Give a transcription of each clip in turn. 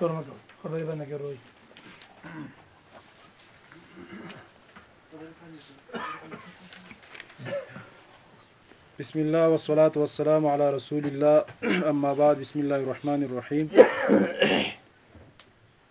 شروع وکړو خبرې باندې کوي بسم الله والصلاة والسلام على رسول الله أما بعد بسم الله الرحمن الرحيم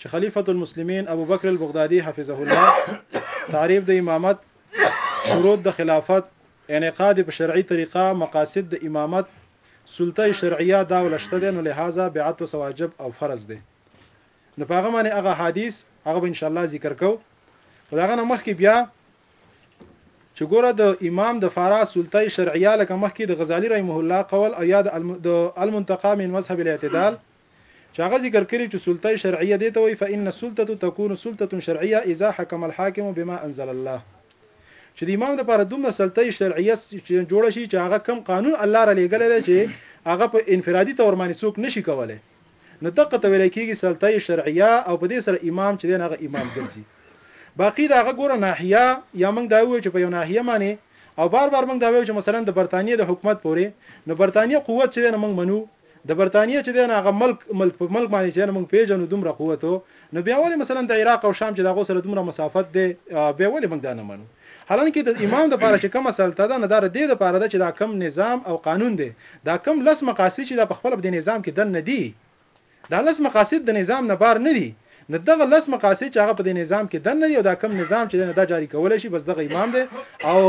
چې خلیفۃ المسلمین ابوبکر البغدادي حفظه الله تعریف د امامت شروط د خلافت انعقاد په شرعي طریقه مقاصد د امامت سلطه شرعیه دا ولشته ده نو لهذا بیعت او واجب او فرض ده نو په هغه باندې هغه حدیث هغه ان شاء الله ذکر کو داغه نه مخکې بیا چې ګوره د امام د فارا سلطه شرعیه لکه مخکې د غزالی رحمه الله قول او یا د المنتقى من مذهب الاعتدال چې هغه ذکر کړي چې سلطه شرعيه دې ته وايي فان السلطة تكون سلطة شرعيه اذا حکم الحاکم بما انزل الله چې د امام لپاره دومره سلطه شرعيه جوړه شي چې هغه کم قانون الله را لېږلی دی چې هغه په انفرادي تور باندې څوک نشي کولای نو دقه ته ویل کېږي سلطه شرعيه او په دې سره امام چې دی هغه امام ګرځي باقی دا هغه ګوره ناحیه یا موږ دا وایو چې په یو ناحیه باندې او بار بار موږ دا وایو چې مثلا د برتانیې د حکومت پورې نو برتانیې قوت چې نه موږ منو د برتانیه چې دی نو هغه ملک ملک په ملک باندې چې موږ پیژنو دومره قوت و نو بیا ولې مثلا د عراق او شام چې د هغو سره دومره مسافت دی بیا ولې موږ دا نه منو حالانکه د امام د پاره چې کومه سلطه ده نه دا د دې د پاره ده چې دا کم نظام او قانون دی دا کم لس مقاصد چې دا په خپل د نظام کې دن نه دي دا لس مقاصد د نظام نه بار نه دي نو دغه لس مقاصد چې هغه په دې نظام کې دننه دي او دا کوم نظام چې دی نو دا جاري کولی شي بس دغه امام دی او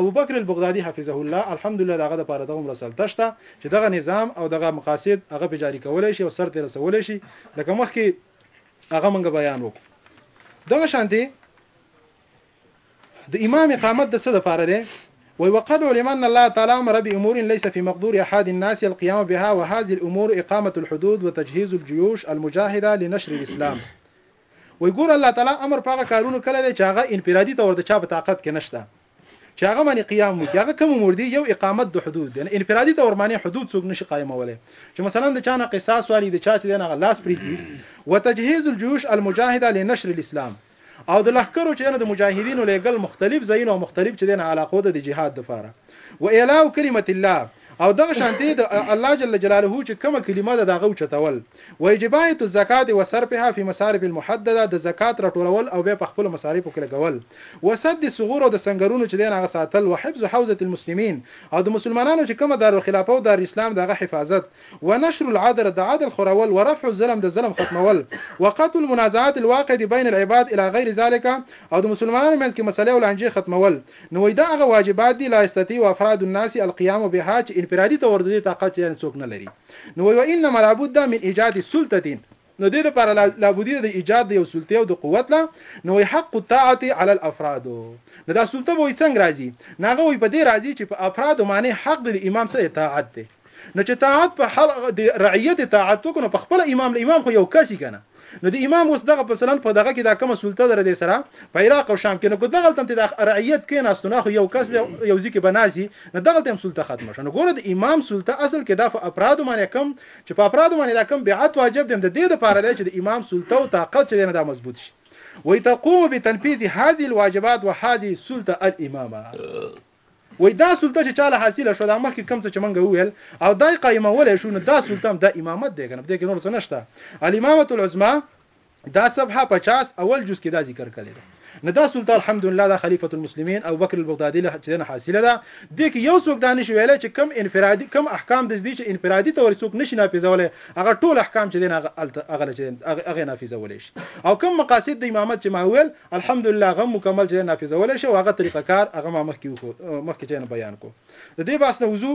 ابوبکر البغدادي حفظه الله الحمدلله د هغه دپاره دغومره سلطه شته چې دغه نظام او دغه مقاصد هغه پرې جاري کولی شي او سر ته رسولی شي لکه مخکې هغه موږ بیان وکړو دغه شانتې د امام اقامت د څه لپاره دی؟ وای وقد علم ان الله تعالی امر بامور ليس في مقدور احد الناس القيام بها وهذه الامور اقامه الحدود وتجهيز الجيوش المجاهده لنشر الاسلام وای ګور الله تعالی امر پاغه کارونو کله دی چې هغه انفرادي تور د چا په طاقت کې نشته چې هغه باندې قیام وکړي هغه کوم امور دي یو اقامت د حدود دی انفرادي تور باندې حدود څوک نشي قائمولای چې مثلا د چا نه قصاص والی د چا چې نه لاس پریږي وتجهيز الجيوش المجاهده لنشر الاسلام او د لښکرو چې دنه د مجاهدینو لېږل مختلف ځایونو او مختلف چې دنه علاقو ته د جهاد دپاره و اعلاء کلمت الله او دغه شانتې د الله جل جلاله چې کومه کلمه ده د هغه اوچتول و اجبایت الزکات و صرفها فی مصارف المحدده د زکات راټولول او بیا په خپلو مصارفو کې لګول و سد الثغور او د سنګرونو چې دنه هغه ساتل و حفظ حوزة المسلمین او د مسلمانانو چې کومه دارالخلافه او دارالاسلام د هغه حفاظت ونشر العدل د عدل خورول ورفع الظلم د ظلم ختمول وقطع المنازعات الواقع دی بین العباد الی غیر ذلک او د مسلمانانو منځ کې مسلې او لانجې ختمول نو وایي دا هغه واجبات دي لا یستطیع افراد الناس القیام بها چې انفرادي طور د دې طاقت یعنې څوک نه لري نو وایي وانما لابد من ایجاد سلطة نو دې لپاره لابودي ده د ایجاد د یو سلطې او د قوت له نو وایي حق الطاعة علی الافراد نو دا سلطه به وایي څنګه راځي نو هغه وایي په دې راځي چې په افرادو معنې حق د امام څه دی طاعت دی نو چې طاعت په حل د رعیت طاعت وکړو نو په خپل امام له امام خو یو کسي کنه نو د امام اوس دغه مثلا په دغه کې دا کومه سلطه در دې سره په عراق او شام کې نو دغه تم ته د رعیت کې ناستو نه خو یو کس دی یو ځکه بناسي نو دغه تم سلطه ختم شنه ګوره د امام سلطه اصل کې دا په افراد معنی کم چې په افرادو باندې دا کوم بیعت واجب دی هم د دې لپاره دی چې د امام سلطه او طاقت چې دی نه دا مضبوط شي وایي تقوم بتنفیذ هذه الواجبات وهذه السلطه الامامه وایي دا سلطه چې چاله حاصله شو دا مخکې کوم څه چې مونږ وویل او دا یې قایمولی شو نو دا سلطه هم دا امامت دی که نه په دې کې نور څه نشته الامامة العظمى دا صفحه پچاس اول جز کې دا ذکر کړی ده نه دا سلطه الحمدلله دا خلیفۃ المسلمین او بکر البغدادي له چې نه حاصله ده د کې یو څوک دا نشي ویلای چې کم انفرادي کم احکام د دې چې انفرادي تور څوک نشي نافذولای هغه ټول احکام چې دغه هغه چې هغه نافذول شي او کم مقاصد د امامت چې ما ویل الحمدلله غو مکمل چې نافذول شي او هغه طریقه کار هغه ما مخکې مخکې بیان کو د دې باسنه وضو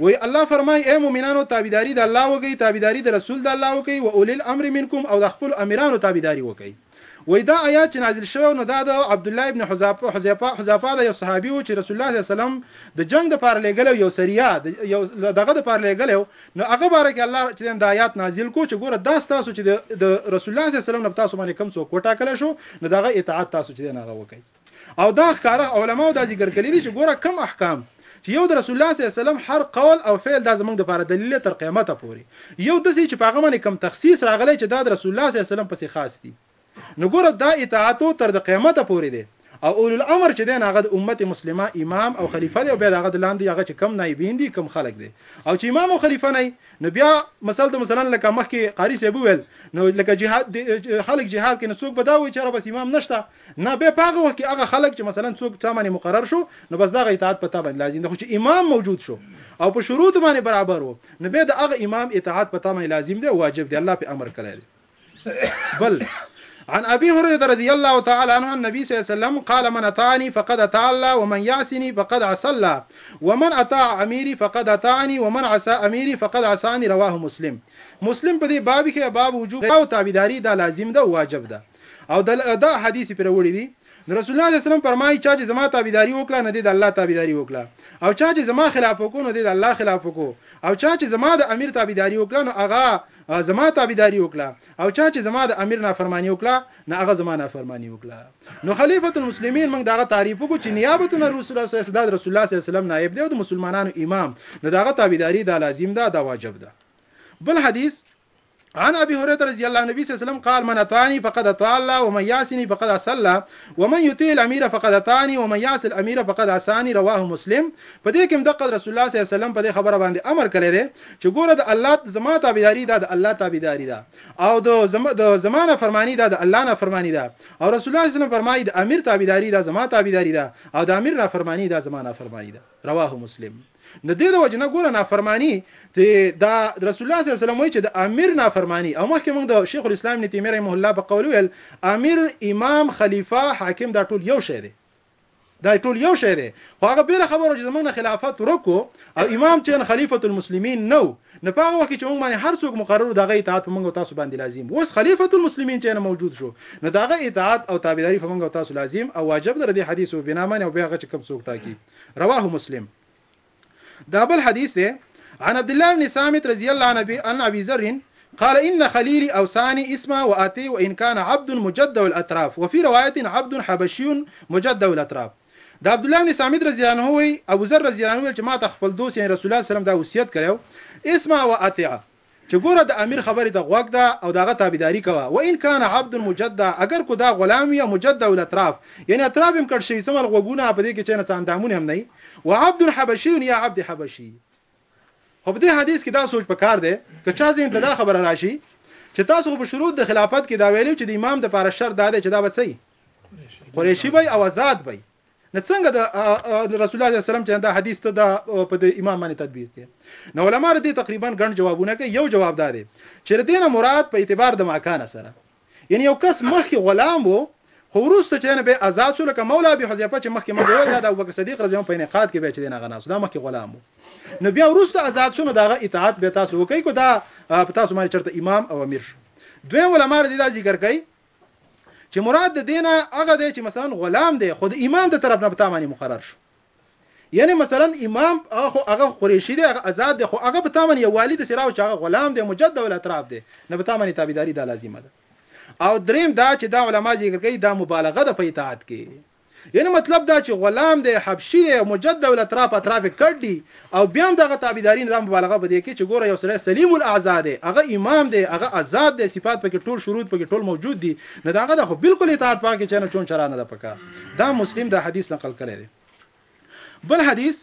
وایي، الله فرمایي، ای مؤمنانو! تابعداري د الله وکړئ، تابعداري د رسول د الله وکړئ، و اولی الامر منکم، او د خپلو امیرانو تابعداري وکړئ. وایي، دا ایات چې نازل شوی و، نو دا د عبدالله ابن حذافه، حذافه، د یو صحابي و، چې رسول الله صلی الله علیه وسلم د جنګ دپاره لېږلی و، یو سریه، د یو دغه دپاره لېږلی و، نو هغه باره کې الله چې دی نو دا ایات نازل کړو، چې ګوره دا ستاسو چې د رسول الله صلی الله علیه وسلم نه په تاسو باندې کوم څوک وټاکلی شو، نو د هغه اطاعت تاسو چې دی نو هغه وکړئ. او دا ښکاره علماو دا ذکر کړي دي چې ګوره کوم احکام چې یو د رسول الله صلی الله علیه وسلم هر قول او فعل دا زمونږ لپاره دلیل تر قیامت پورې یو دسی چې په هغه باندې کم تخصیص راغلی چې دا د رسول الله صلی الله علیه وسلم پسې خاص دي نو ګوره دا اطاعت تر د قیامت پورې دی او اول الامر چې دین هغه د امت مسلمه امام او خلیفہ دی او بیا هغه د لاندې هغه چې کم نایبین دي کم خلک دي او چې امام او خلیفہ نه نو بیا مثلا د مثلا لکه مخکې قاری صاحب ویل نو لکه جهاد خلک جهاد کې نو څوک بداوي چې را بس امام نشته نه بیا په هغه وخت کې هغه خلک چې مثلا څوک تا باندې مقرر شو نو بس دغه اطاعت په تا باندې لازم دی خو چې امام موجود شو او په شروط باندې برابر وو نو بیا د هغه امام اطاعت په تا باندې لازم دی واجب دی الله په امر کړی دی بل عن ابي هريره رضي الله تعالى عنه النبي صلى الله عليه وسلم قال من اطاعني فقد اطاع الله ومن يعصني فقد عصى الله ومن اطاع اميري فقد اطاعني ومن عصى اميري فقد عصاني رواه مسلم مسلم په دې باب کې باب وجوب او تابعداري دا لازم ده واجب ده او د دا حدیث پر وړي دي نو رسول الله صلی الله علیه وسلم فرمایي چا چې زما تابعداري وکړه نه دې د الله تابعداري وکړه او چا چې زما خلاف وکړو نو دې د الله خلاف وکړو او چا چې زما د امیر تابعداري وکړه نو هغه زما تابعداري وکړه او چا چې زما د امیر نافرمانی وکړه نه هغه زما نافرمانی وکړه نو خلیفۃ المسلمین موږ دغه تعریف وکړو چې نیابت نه رسول الله صلی الله علیه رسول الله صلی الله علیه وسلم نائب دی او د مسلمانانو امام نو دغه تابعداري دا لازم ده دا واجب ده بل حدیث عن ابي هريره رضي الله النبي صلى الله عليه وسلم قال من اطاعني فقد اطاع الله ومن يعصني فقد عصى الله ومن يطيع الامير فقد اطاعني ومن يعص الامير فقد عصاني رواه مسلم په دې کې هم دغه رسول الله صلی الله علیه وسلم په دې خبره باندې امر کړی دی چې ګوره د الله زما تابعداري ده د الله تابعداري ده او د زما د زمانه فرمانی ده د الله نه فرمانی ده او رسول الله صلی الله علیه وسلم فرمایي د امیر تابعداري ده زما تابعداري ده او د امیر نه فرمانی ده زما نه فرمانی ده رواه مسلم د دې د وجې نه ګوره نافرماني چې دا رسول الله صلی الله علیه وسلم وایي چې د امیر نافرماني او مخکې موږ د شیخ الاسلام ابن تیمیه رحمه الله په قول ویل امیر امام خلیفه حاکم دا ټول یو شی دی دا ټول یو شی دی خو هغه بیره خبره چې زمونږ خلافت ورکو او امام چې خلیفۃ المسلمین نو نه پاره وخت چې موږ باندې هر څوک مقرر دغه اطاعت موږ او تاسو باندې لازم اوس خلیفۃ المسلمین چې نه موجود شو نو دغه اطاعت او تابعداري موږ او تاسو لازم او واجب در دي حدیث او بنا باندې او بیا هغه چې کوم څوک ټاکي رواه مسلم دا بل حدیث دی عن عبد الله بن سامت رضي الله عنه عن ابي ذر قال ان خليلي اوساني اسما واتي وان كان عبد مجدد الاطراف وفي روايه عبد حبشي مجدد الاطراف د عبد الله بن سامت رضی الله عنه وی ابو ذر رضی الله عنه چې ما ته خپل دوست یعنی رسول الله صلی الله علیه وسلم دا وصیت کړو اسمع واطع چې ګوره د امیر خبرې ته غوږ ده او د هغه تابعداري کوه، و ان کان عبد مجدع، اګر کو دا غلام وي مجدع الاطراف، یعنې اطراف یې هم کټ شوي، څه مل غوږونه، په دې کې چېنه څه اندامونه هم نه وي، وعبد حبشي یا عبد حبشي. خو په دې حدیث کې دا سوچ په کار دی، که چا ذهن ته دا خبره راشي، چې تاسو خو په شروط د خلافت کې دا ویلي و، چې د امام دپاره شرط دا دی، چې دا به څه وي؟ قریشي به وي او ازاد به وي، نو څنګه د رسول الله صلی الله علیه وسلم چې دا حدیث ته دا په د امام باندې تطبیق کې نو علما دې تقریبا ګڼ جوابونه کوي یو جواب دا دی چې د دینه مراد په اعتبار د ماکان سره یعنی یو کس مخکې غلام وو خو وروسته چې نه به آزاد شو لکه مولا ابي حذیفه چې مخکې موږ ویل دا ابوبکر صدیق رضی الله په انقاد کې به چې دینه غناس دا مخکې غلام وو نو بیا وروسته آزاد شو نو داغه اطاعت به تاسو وکړي کو دا په تاسو باندې چرته امام او امیر شو دویم علما دې دا ذکر کوي چې مراد د دینه هغه دی چې مثلا غلام دی خو د امام د طرف نه پتا باندې مقرر شو یعنی مثلا امام هغه هغه قریشی دی هغه آزاد دی خو هغه به تامن یو والد سره او چې هغه غلام دی مجد ول اطراف دی نه به تامن تابعداري دا لازمه ده او دریم دا چې دا علما ذکر کوي دا مبالغه ده په اطاعت کې یعنی مطلب دا چی غلام دی حبشی دی او مجد دی الاطراف اطراف کډ ډی او بیا هم دغه تابعداری نه دا مبالغه په دی کی چی ګوره یو سړی سلیم الاعضاء دی هغه امام دی هغه ازاد دی صفات پکی ټول شروط پکی ټول موجود دی نو د هغه د خو بالکل اطاعت په کی چنه چون چرا نه ده پکار دا مسلم دا حدیث نقل کړی دی بل حدیث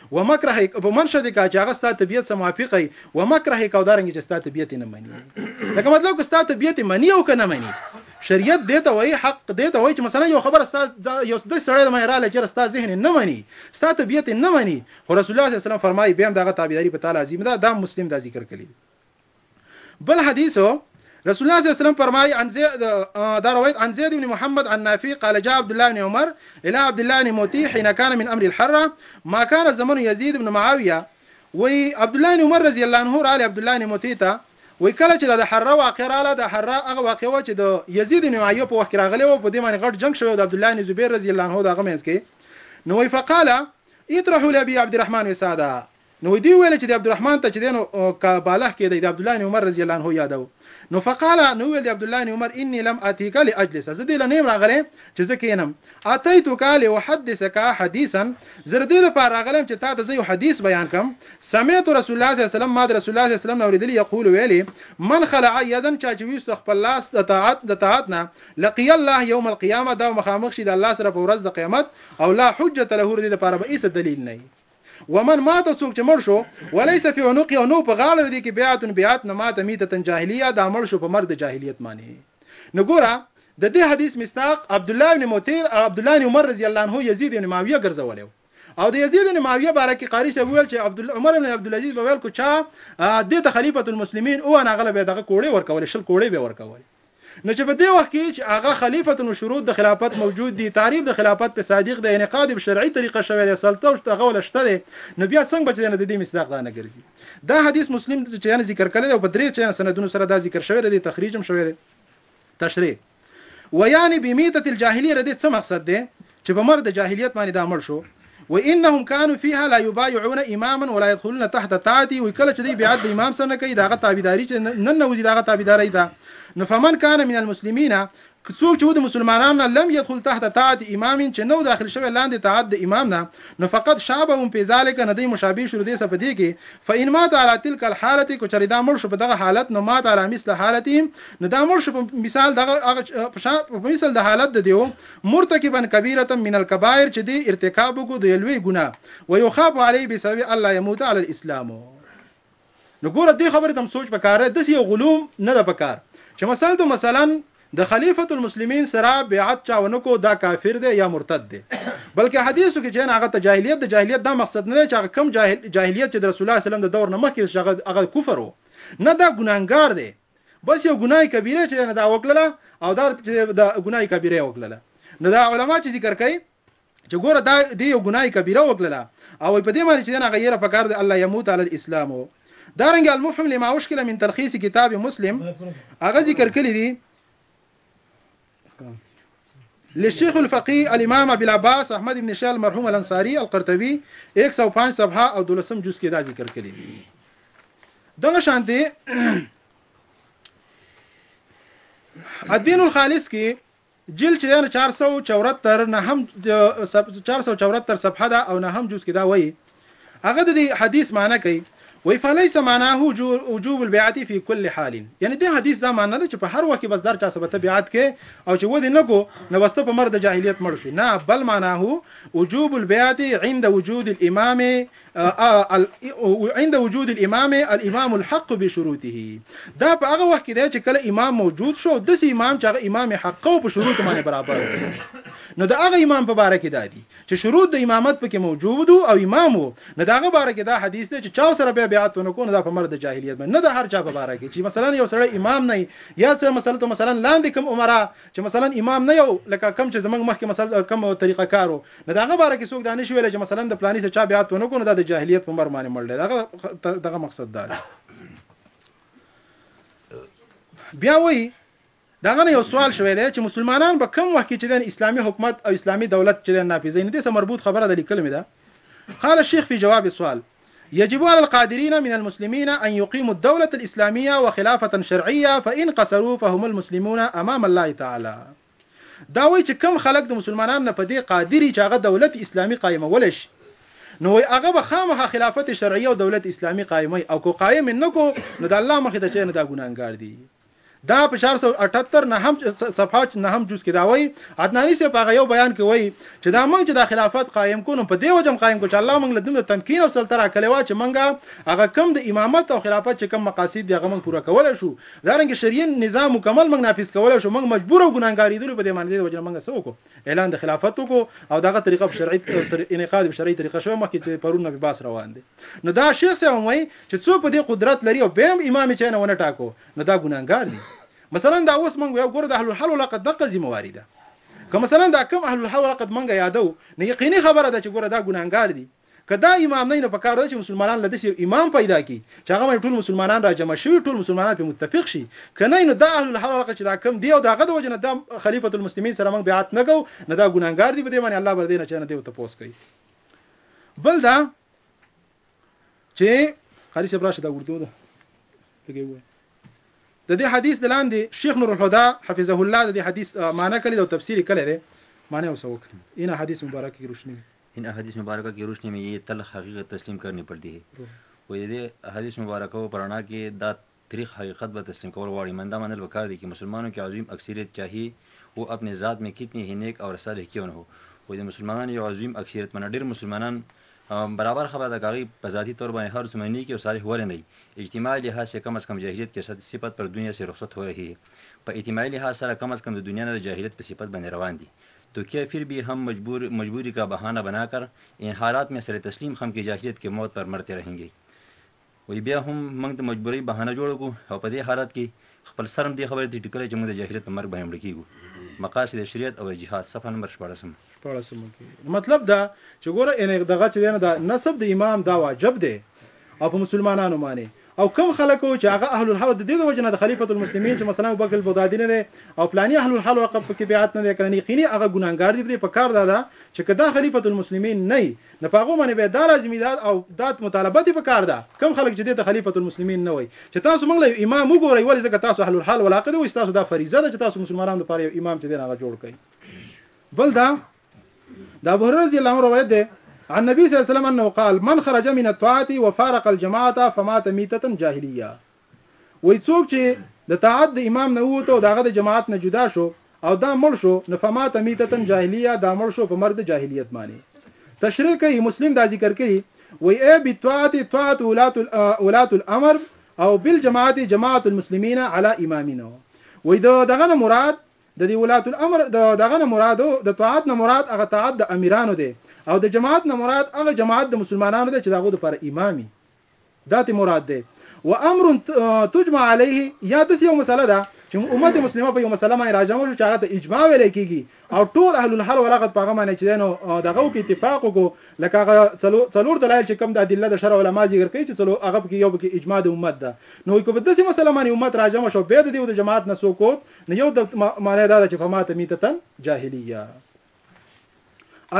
ومکرهک او په منشه دې کا چې هغه ستا طبیعت سره موافق وي ومکرهک او دارنګ چې ستا طبیعت نه مني لکه مطلب که ستا طبیعت مني او کنه مني شریعت دې ته وایي حق دې ته وایي چې مثلا یو خبره ستا یو د سړی د مهراله چې ستا ذهن نه مني ستا طبیعت نه مني خو رسول الله صلی الله علیه وسلم فرمایي بهم دغه تابعداري په تعالی عظیم ده دا مسلم دا ذکر کړي بل حديث رسول الله صلی الله علیه وسلم فرمایي عن زید دا روایت عن زید بن محمد عن نافع قال جاء عبد الله بن عمر الى عبد الله بن موتی حين كان من امر الحره ما كان زمن يزيد بن معاويه وی عبد الله بن عمر رضی الله عنه رااله عبد الله بن موتی ته وی کله چې د حره واقع رااله د حره هغه واقع و چې د یزید بن معاویه په وخت راغلی و په دې باندې غټ جنگ شوی د عبد الله بن زبیر رضی الله عنه دا غمنس کې نو وی فقاله اطرحوا لابي عبد الرحمن وساده نو دوی وویل چې د عبدالرحمن ته چې دی نو که بالغ کېدی د عبدالله ابن عمر رضی الله عنه یاده و نو فقال نو وویل د عبدالله ابن عمر انی لم اتیک لاجلس زه دې له نه یم راغلی چې زه کېنم اتیتک لاحدثک حدیثا زه د دې لپاره راغلی یم چې تا ته زه یو حدیث بیان کړم سمعت رسول الله صلی الله علیه وسلم ما د رسول الله صلی الله علیه وسلم نه اورېدلي یقول ویل یې من خلع یدا چا چې ویستو خپل لاس د طاعت د طاعت نه لقی الله یوم القیامه دا مخامخ شي د الله سره په ورځ د قیامت او لا حجت له د دې لپاره به هیڅ دلیل نه وي ومن مات او څوک چې مړ شو وليس في عنقه او نو په غاړه ددې کې بيعة بيعت نو مات ميتة جاهليه دا مړ شو په مرګ د جاهليت معنی نو ګوره ددې حديث مصداق عبدالله ابن متير او عبدالله ابن عمر رضي الله عنه يزيد ابن معاويه ګرځولی وو او د یزید بن معاویه باره کې قاری صاحب ویل چې عبد عمر بن عبد العزيز به ویل کو چا د ته خلیفۃ المسلمین او انا غلبه دغه کوړې ورکول شل کوړې به ورکول نو چې په دې وخت کې چې هغه خلیفة و شروط د خلافت موجود دي، تعریف د خلافت پرې صادق دی، انعقاد یې په شرعي طریقه شوی دی، سلطه او هغه ولا شته دی، نو بیا څنګه به چې د دې مصداق دا نه ګرځي. دا حدیث مسلم چې ذکر کړی دی او په درې چې سندونو سره دا ذکر شوی دی، د دې تخریج هم شوی دی. تشریح، ویعني بمیتة الجاهلیة د دې څه مقصد دی؟ چې په مرګ د جاهلیت باندې دا مړ شو، وایي، انهم کانو فیها لا یبایعون اماما ولا یدخلون تحت طاعته، وایي کله چې دوی بیعت د امام سره نه کوي، د هغه تابعداري چې نه ننوځي د هغه تابعدارۍ ته، نو فمن کان من المسلمین، که څوک چې و د مسلمانانو نه، لم یدخل تحت طاعة امام، چې نه و داخل شوی لاندې طاعت د امام نه، نو فقد شابهم فی ذلک، نو دی مشابه شو ددې سره په دې کې، فان مات علی تلک الحالة، که چېرې دا مړ شو په دغه حالت، نو مات علی مثل حالتهم، نو دا مړ شو په مثال د هغه، په مثل د حالت د دېو. مرتکبا کبیرة من الکبائر چې دې ارتکاب وکړو د یو لوی ګناه ویخاف علیه بسبب ان لا یموت علی الاسلام نو ګوره دې خبرې ته هم سوچ پکار دی داسې یو غلو نه ده پکار چې مثلا ته مثلا د خلیفة المسلمین سره بیعت چا ونه کو دا کافر دی یا مرتد دی بلکې حدیثو کې چې هغه ته جاهلیت د جاهلیت دا مقصد نه دی چې هغه کم جاهل جاهلیت چې د رسول الله صلی الله علیه وسلم د دور نه مخکې هغه هغه کفر وو نه دا ګناهګار دی بس یو ګناه کبیره چې دا وکړله او دا چې دا ګناه کبیره وکړله نو دا علما چې ذکر کوي چې ګوره دا دی یو ګناه کبیره وکړله او په دې باندې چې نه غیره په کار دی الله يموت علی الاسلام دارنګ المفهم لما مشکله من تلخیص کتاب مسلم هغه ذکر کړی دی للشيخ الفقيه الامام ابي العباس احمد ابن شال مرحوم الانصاري القرطبي 105 صفحه او دولسم جز کې دا ذکر کړی دغه شان دی الدين الخالص کې جل چې 474 نه هم 474 صفحه دا او نه هم جز کې دا وایي هغه د دې حدیث معنی کوي وایي فلیس معناه وجوب البیعت فی کل حال یعنی دې حدیث دا معنی ده چې په هر وخت کې بس در چا سبته بیعت کې او چې ودی نه کو نو بس ته په مرد جاهلیت مړ شي نه بل معناه وجوب البیعت عند وجود الامام عند وجود الامام الامام الحق بشروطه دا په هغه وخت کې دی چې کله امام موجود شو د امام چې هغه امام حق او په شروط باندې برابر نو د هغه امام په باره کې دادی چې شروط د امامت پکې موجود وو او امام وو نو د هغه باره کې دا حدیث دی چې چا سره بیا بیعت ونه کړو نو دا په مرد د جاهلیت باندې نه د هر چا په باره کې چې مثلا یو سړی امام نه یا څه مثلا ته مثلا لاندې کم عمره چې مثلا امام نه یو لکه کم چې زمنګ مخکې مثلا کم طریقه کارو نو دا هغه باره کې څوک دانش ویل چې مثلا د پلاني سره چا بیعت ونه کړو نو دا د جاهلیت په مر باندې مړ دی دا دغه مقصد دا دی بیا وایي د هغه نه یو سوال شوی دی چې مسلمانان به کوم وخت کې چې دی اسلامي حکومت او اسلامي دولت چې دی نافذوي نو دې سره مربوط خبره ده لیکلې مې ده قال الشيخ في جواب السوال يجب على القادرين من المسلمين ان يقيموا الدولة الاسلامية وخلافة شرعية فان قصروا فهم المسلمون امام الله تعالى دا وایي چې کم خلک د مسلمانانو نه په دې قادري چې هغه دولت اسلامي قائمول شي نو وای هغه به خامخا خلافت شرعي او دولت اسلامي قائمي او کو قائم نه کو نو د الله مخې ته چې نه دا ګناګار دي دا په چار سوه اټهتر نهم صفحه نهم جز کې دا وایي عدناني صاحب په هغه یو بیان کې وایي چې دا موږ چې دا خلافت قایم کو نو په دې وجه هم قایم کو چې الله موږ له دومره تمکین او سلطه راکړې وه چې موږ هغه کم د امامت او خلافت چې کم مقاصد دي هغه موږ پوره کولی شو دارنګه شرعي نظام مکمل موږ نافذ کولی شو موږ مجبور او ګناهګاریدلو په دې باندې د وجه موږ څه وکړو اعلان د خلافت وکړو او دغه طریقه په شرعي انعقاد په شرعي طریقه شوه مخکې چې پرون نه بحث روان دی نو دا شیخ صاحب هم وایي چې څوک په دې قدرت لري او بیا هم امام چینه ونه ټاکو نو دا ګناهګار دي مثلا دا اوس موږ وایو ګوره د اهل الحل والعقد دقه ذمه واري ده که مثلا دا کم اهل الحل والعقد موږ یادو نو یقیني خبره ده چې ګوره دا ګناهګار دي که دا امام نه نو پکار ده چې مسلمانان له داسې یو امام پیدا کړي چې هغه باندې ټول مسلمانان را جمع شوي ټول مسلمانان پرې متفق شي که نه نو دا اهل الحل والعقد چې دا کم دی او د هغه د وجې نه دا خلیفة المسلمین سره موږ بیعت نه کوو نو دا ګناهګار دي په دې باندې الله به د دې نه چا نه دی ورته پوس کوي بل دا چې قاری صاحب راشه دا ورته ده لګي وای د دې حدیث د لاندې شیخ نور الهدى حفظه الله د دې حدیث معنی کړي او تفسیر کړي دی معنی اوس وکړي ان حدیث مبارک کی روشنی ان حدیث مبارک کی روشنی میں یہ تلخ حقیقت تسلیم کرنی پڑتی ہے و دې حدیث مبارک او پرانا کې دا تریخ حقیقت به تسلیم کول غواړی من دا منل پکار دی که مسلمانو کی عظیم اکثریت چاهی وو اپنی ذات می کتنی هی نیک اور صالح کیو نه هو خو د مسلمانانو یو عظیم اکثریت منه ډیر مسلمانان برابر خبره ده که هغوی په ذاتی طور باندی هر څومره نیک او صالح ولی نه وی اجتماعی لحاظ سه کم از کم جاهلیت کی صفت پر دنیا سه رخصت هو رهی هی په اعتماعی لحاظ سره کم از کم د دنیا نه د جاهلیت په صفت باندی روان دی تو کیا فر بی هم مجبور مجبوری کا بهانه بنا کر ان حالات می سر تسلیم خم کی جاهلیت کی موت پر مرته رهینګی وایي بیا هم موږ د مجبورۍ بهانه جوړه کړو او په دې حالت کې خپل سر هم دې خبرې ته ټیکلی چې موږ د جاهلیت په مرګ باندې مړه کیږو، مقاصد الشریعت او الجهاد، صفحه نمبر شپاړسم. شپاړسم کې مطلب دا چې ګوره ان دغه چې دی نو دا نسب د امام دا واجب دی او په مسلمانانو باندې او کوم خلک وو چې هغه اهل الحل د دې د وجه نه د خلیفۃ المسلمین چې مثلا ابوبکر البغدادي نه دی او پلاني اهل الحل وقف کې بیعت نه دی کړی یقیني هغه ګناهګار دی په کار دا ده چې کدا خلیفۃ المسلمین نه نو په هغو باندې به دا لازمي ده او دا مطالبه دې په کار ده کوم خلک چې دې ته خلیفة المسلمین نه وایي چې تاسو موږ له یو امام وګورئ ولې ځکه تاسو اهل الحل والعقد وایي ستاسو دا فریضه ده چې تاسو مسلمانانو لپاره یو امام چې دی هغه جوړ کړئ بل دا د ابو هريره رضی الله عنه روایت ده عن النبي صلى الله عليه وسلم انه قال من خرج من الطاعه وفارق الجماعه فمات ميته جاهليه وایي څوک چې د طاعت د امام نه ووت او د هغه د جماعت نه جدا شو او دا مړ شو نو فمات میتتن جاهلیه دا مړ شو په مرګ د جاهلیت باندې تشریح کوي مسلم دا ذکر کوي وی ای بالطاعت طاعت اولات الامر او بالجماعت جماعت المسلمین علی امامین وی د دغه نه مراد د دی ولات الامر د دغه نه مراد د طاعت نه مراد هغه طاعت د امیرانو دی او د جماعت نه مراد هغه جماعت د مسلمانانو دی چې دغه د پر امامي دا تی مراد دی و امر تجمع علیه یا داسې یو مسله ده چې امت مسلمه په یو مسله باندې راجمع شو چې هغه ته اجماع ویل کیږي او ټول اهل الحل والعقد په هغه باندې چې نو دغه کې اتفاق وکړو لکه هغه څلور څلور دلایل چې کوم د ادله د شرع علما ذکر کوي چې څلور هغه کې یو کې اجماع د امت ده نو کوم د دې مسله باندې امت راجمع شو به د دې د جماعت نه سوکوت نو یو د معنی دا چې فمات میتتن جاهلیه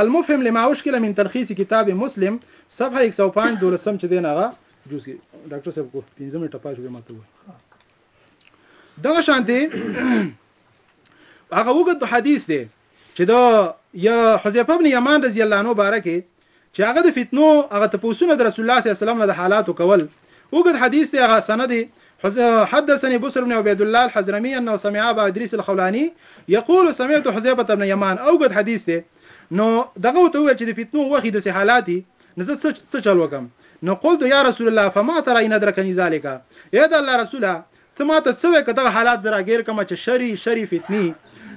المفهم لما اشکل من تلخیص کتاب مسلم صفحه 105 دولسم چې دین هغه جوز کی ډاکټر صاحب کو پنځمه ټپه شوې ماته وای دا شانته هغه وګت حدیث دی چې دا یا حذیفه ابن یمان رضی الله عنه بارکه چې هغه د فتنو هغه تپوسونه د رسول الله صلی الله علیه وسلم نه د حالاتو کول اوږد حدیث دی هغه سند حدثني بسر بن عبيد الله الحضرمي انه سمع ابا ادريس الخولاني يقول سمعت حذيفه بن يمان او قد حديث دی نو دغه ته ویل چې د فتنو وخت د سه حالاتي نو زه څه چل وکم نو قلت یا رسول الله فما ترى ندرکني ذالک اے د الله رسوله ته ما ته څه وې که دغه حالات زه راګېر کړم چې شری شری فتنی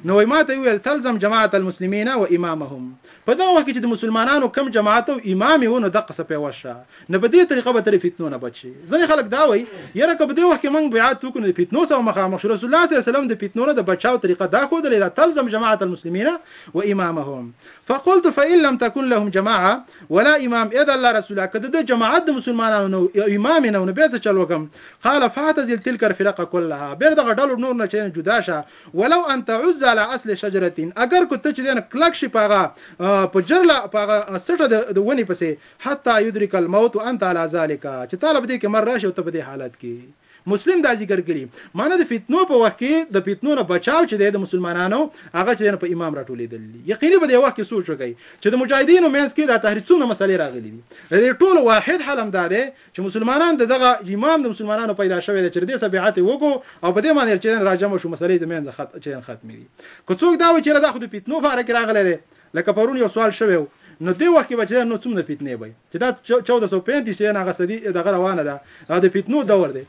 نو وای ما ته یې وویل تلزم جماعت المسلمین و امامهم په دغه وخت کې چې د مسلمانانو کوم جماعت او امام یې و نو دقسه پرې ورشه نو په دې طریقه به ته د فتنو نه بچ شې ځینې خلک دا وایي یاره که په دې وخت کې موږ بیعت وکړو نو د فتنو سره مخامخ شو رسول الله صلی الله علیه وسلم د فتنو نه د بچاو طریقه دا ښودلې ده تلزم جماعت المسلمین و امامهم فقلت فإن لم تكن لهم جماعه ولا امام اې د الله رسوله که دده جماعت د مسلمانانو نه وو او امام یې نه وو نو بیا څه چل وکړم قال فاعتزل تلک الفرق کلها بېر دغه ډلو نور نه چې دی نه جدا شه ولو ان تعض علی اصل شجرة اګر که ته چې دی نه کلک شې په هغه په جرله په هغه سټه د د ونې پسې حتی یدرک الموت وانت علی ذلک چې تاله په دې کې مر راشي او ته په دې حالت کې مسلم دا ذکر کړي معنی د فتنو په وخت کې د فتنو نه بچاو چې د مسلمانانو هغه چې په امام راټولېدل دي یقیني به د وخت کې سوچ وکړي چې د مجاهدینو مینس کې دا تحریڅونه مسلې راغلي دي د دې ټولو واحد حل هم دا دی چې مسلمانان دغه امام د مسلمانانو پیدا شوی دی چې د سبعت وکړو او په دې معنی چې راجم شو مسلې د مینځ خط چې ختمې دي که څوک دا و چې دا خو د فتنو فارق راغلی دی لکه پرون یو سوال شوی نو دې وخت کې بچی نو څومره فتنې وي چې دا چوده سو پینتیس چې هغه صدي دغه روانه ده هغه د فتنو دور دی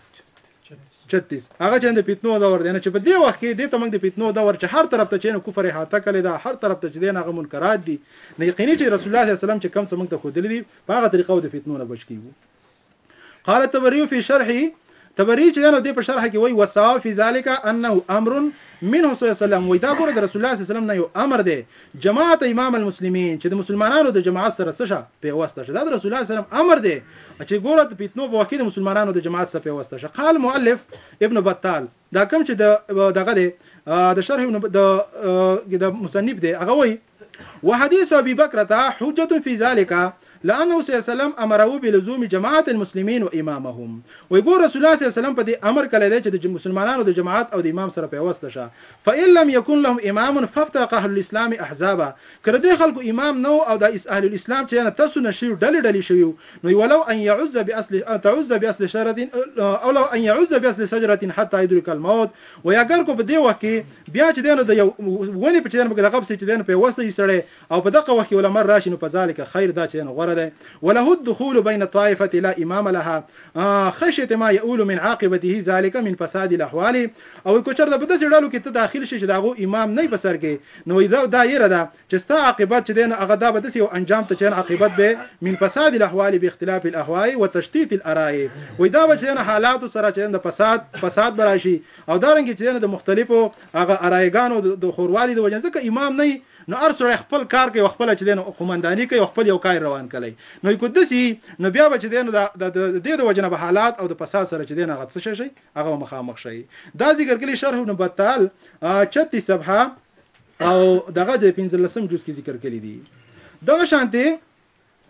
چتیس هغه چې د فتنو دور دی نه چې په دې وخت کې د تمنګ د فتنو دور چې هر طرف ته چې نو کفر هاته کړي دا هر طرف ته چې دین هغه منکرات دي نه یقیني چې رسول الله صلی الله علیه وسلم چې کم څه موږ ته خودلې دي په هغه طریقو د فتنو نه بچ کیږو قال التبري في شرحه طبري چې ده نو دې په شرح کې وایي والصواب فی ذلک انه امر منه صلی الله علیه وسلم وایي دا ګوره د رسول الله صلی الله علیه وسلم نه یو امر دی جماعت امام المسلمین چې د مسلمانانو د جماعت سره څه شه پیوسته شه دا د رسول الله صلی الله علیه وسلم امر دی چې ګوره د فتنو په وخت کې د مسلمانانو د جماعت سره پیوسته شه قال مؤلف ابن بطال دا کوم چې د دغه دی د شرح د د مصنف دی هغه وایي وحديث ابي بکرته حجه فی ذلک لانه صلی الله علیه وسلم امره بلزوم جماعت المسلمین و امامهم وی ګور رسول الله صلی الله علیه وسلم په دې امر کړی دی چې د مسلمانانو د جماعت او د امام سره پیوست شه فإن لم يكن لهم امام فافتق اهل الاسلام احزابا کړه دې خلکو امام نو او د اهل الاسلام چې تاسو نشي ډلې ډلې شوی نو ولو ان يعز باصل تعز باصل شرد او لو ان يعز باصل شجره حتى يدرك الموت و یا ګر کو په دی وخت کې بیا چې دینو د یو ونی په چدن په دغه په چې دینو په وسه سړی او په دغه وخت کې ولمر راشي نو په ذالک خیر دا چې دینو غره ده وله الدخول بين طائفه لا امام لها خشيه ما يقول من عاقبته ذلك من فساد الاحوال او کوچر د بده ډلو کې ته داخل شې چې داغو امام نه بسر کې نو دا دا یره ده چه ستا عاقبت چه دی نه هغه دا به دسی یو انجام ته چه نه عاقبت به من فساد الاحوال باختلاف الاهواء وتشتیت الاراء وی دا به چه دی نه حالاتو سره چه د فساد فساد به راشی او دا رنګ چه دی نه د مختلفو هغه ارایګانو د خوروالي د وجه ځکه امام نه نو هر سړی خپل کار کوي او خپل چه دی نه قومندانی کوي او خپل یو کار روان کړي نو کو دسی نو بیا به چه دی نه د دې د وجه نه به حالات او د فساد سره چه دی نه هغه څه شي هغه مخامخ شي دا ذکر کلی شرح ابن بطال 36 صفحه او دغه د 15 جز کې ذکر کړی دی دغه شانته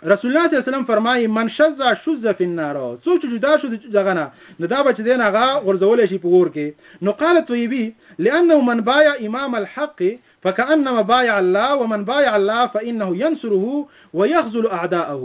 رسول الله صلی الله علیه وسلم فرمایي من شذ شذ فی النار څوک چې جدا شو دغه نه نو دا بچ دین هغه غرزول شي په ور کې نو قال طیبی لانه من بايع امام الحق فكانما بايع الله ومن بايع الله فانه ينصره ويخذل اعداءه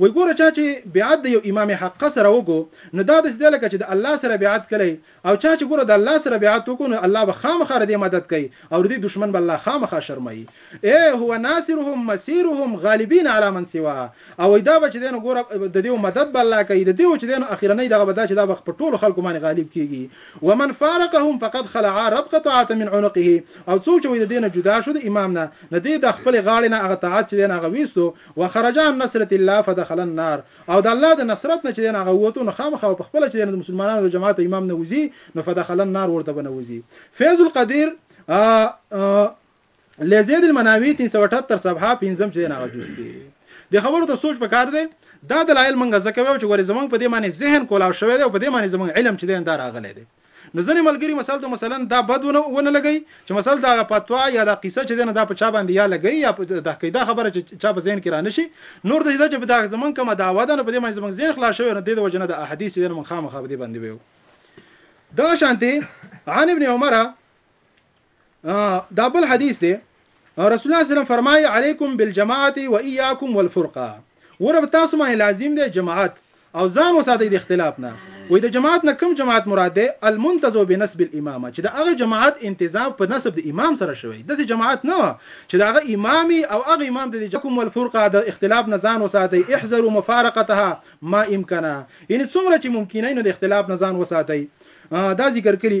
وای ګوره چا چې بیعت د یو امام حق سره وګو نو دا د دې لکه چې د الله سره بیعت کړي او چا چې ګوره د الله سره بيعت وکړو نو الله به خامخا ردې مدد کوي او ردې دښمن به الله خامخا شرموي اې هو ناصرهم مسيرهم غالبين علي من سوا او وي دا به چې دې نو ګوره ددې مدد به الله کوي ددې و چې دې نو اخرنۍ دغه به دا چې دا به په ټولو خلکو باندې غالب کيږي ومن فارقهم فقد خلعا ربقه طاعت من عنقه او څوک چې وي ددې نه جدا شو د امام نه نه دې د خپل غاړې نه هغه طاعت چې دې نه هغه ويستو وخرجان نصرت الله فدخل النار او د الله د نصرت نه چې دی نه هغه ووتو نو خامخا به په خپله چې دی نه د مسلمانانو د جماعت امام نه وځي نو فدخل النار اور ته به نوځي فیض القدیر له زید المناوی 378 صفحه پنځم چې دی نه هغه جز کې د خبرو ته سوچ پکار دی دا دلایل منګه زکه ویو چې ورې زمنګ په دې معنی ذهن کولاو شوی دی او په دې معنی زمنګ علم چې دی دا راغلی دی نو ځنې ملګري مثل ته مثلاً دا بد ونه لګي چې مثل دا هغه فتوا یا دا قیصه چې ده نو دا په چا باندې یا لګي یا تحقیق دا خبره چې چا په ذهن کې را نشي نور داسې ده چې په دا زمونږ کومه دعوه ده نو په دې باندې زمونږ ذهن خلاص شوی نو دې د وجه نه د احادیث چې ده نو مونږ خامخا په دې باندې ویو دا شانتې عن ابن عمره دا بل حدیث دی رسول الله سلام فرمایي علیکم بالجماعت و ایاکم والفرقه ورب تاسو باندې لازم دی جماعت او ځان وساتئ د اختلاف نه وې د جماعت نه کوم جماعت مراد دی المنتزو بنسب الامامه چې د هغه جماعت انتظام په نسب د امام سره شوی د جماعت نه چې د هغه امام او هغه امام د جکم والفرقه د اختلاف نه ځان وساتئ احذروا مفارقتها ما امکانه یعنی څومره چې ممکنه نو د اختلاف نه ځان وساتئ دا ذکر کړي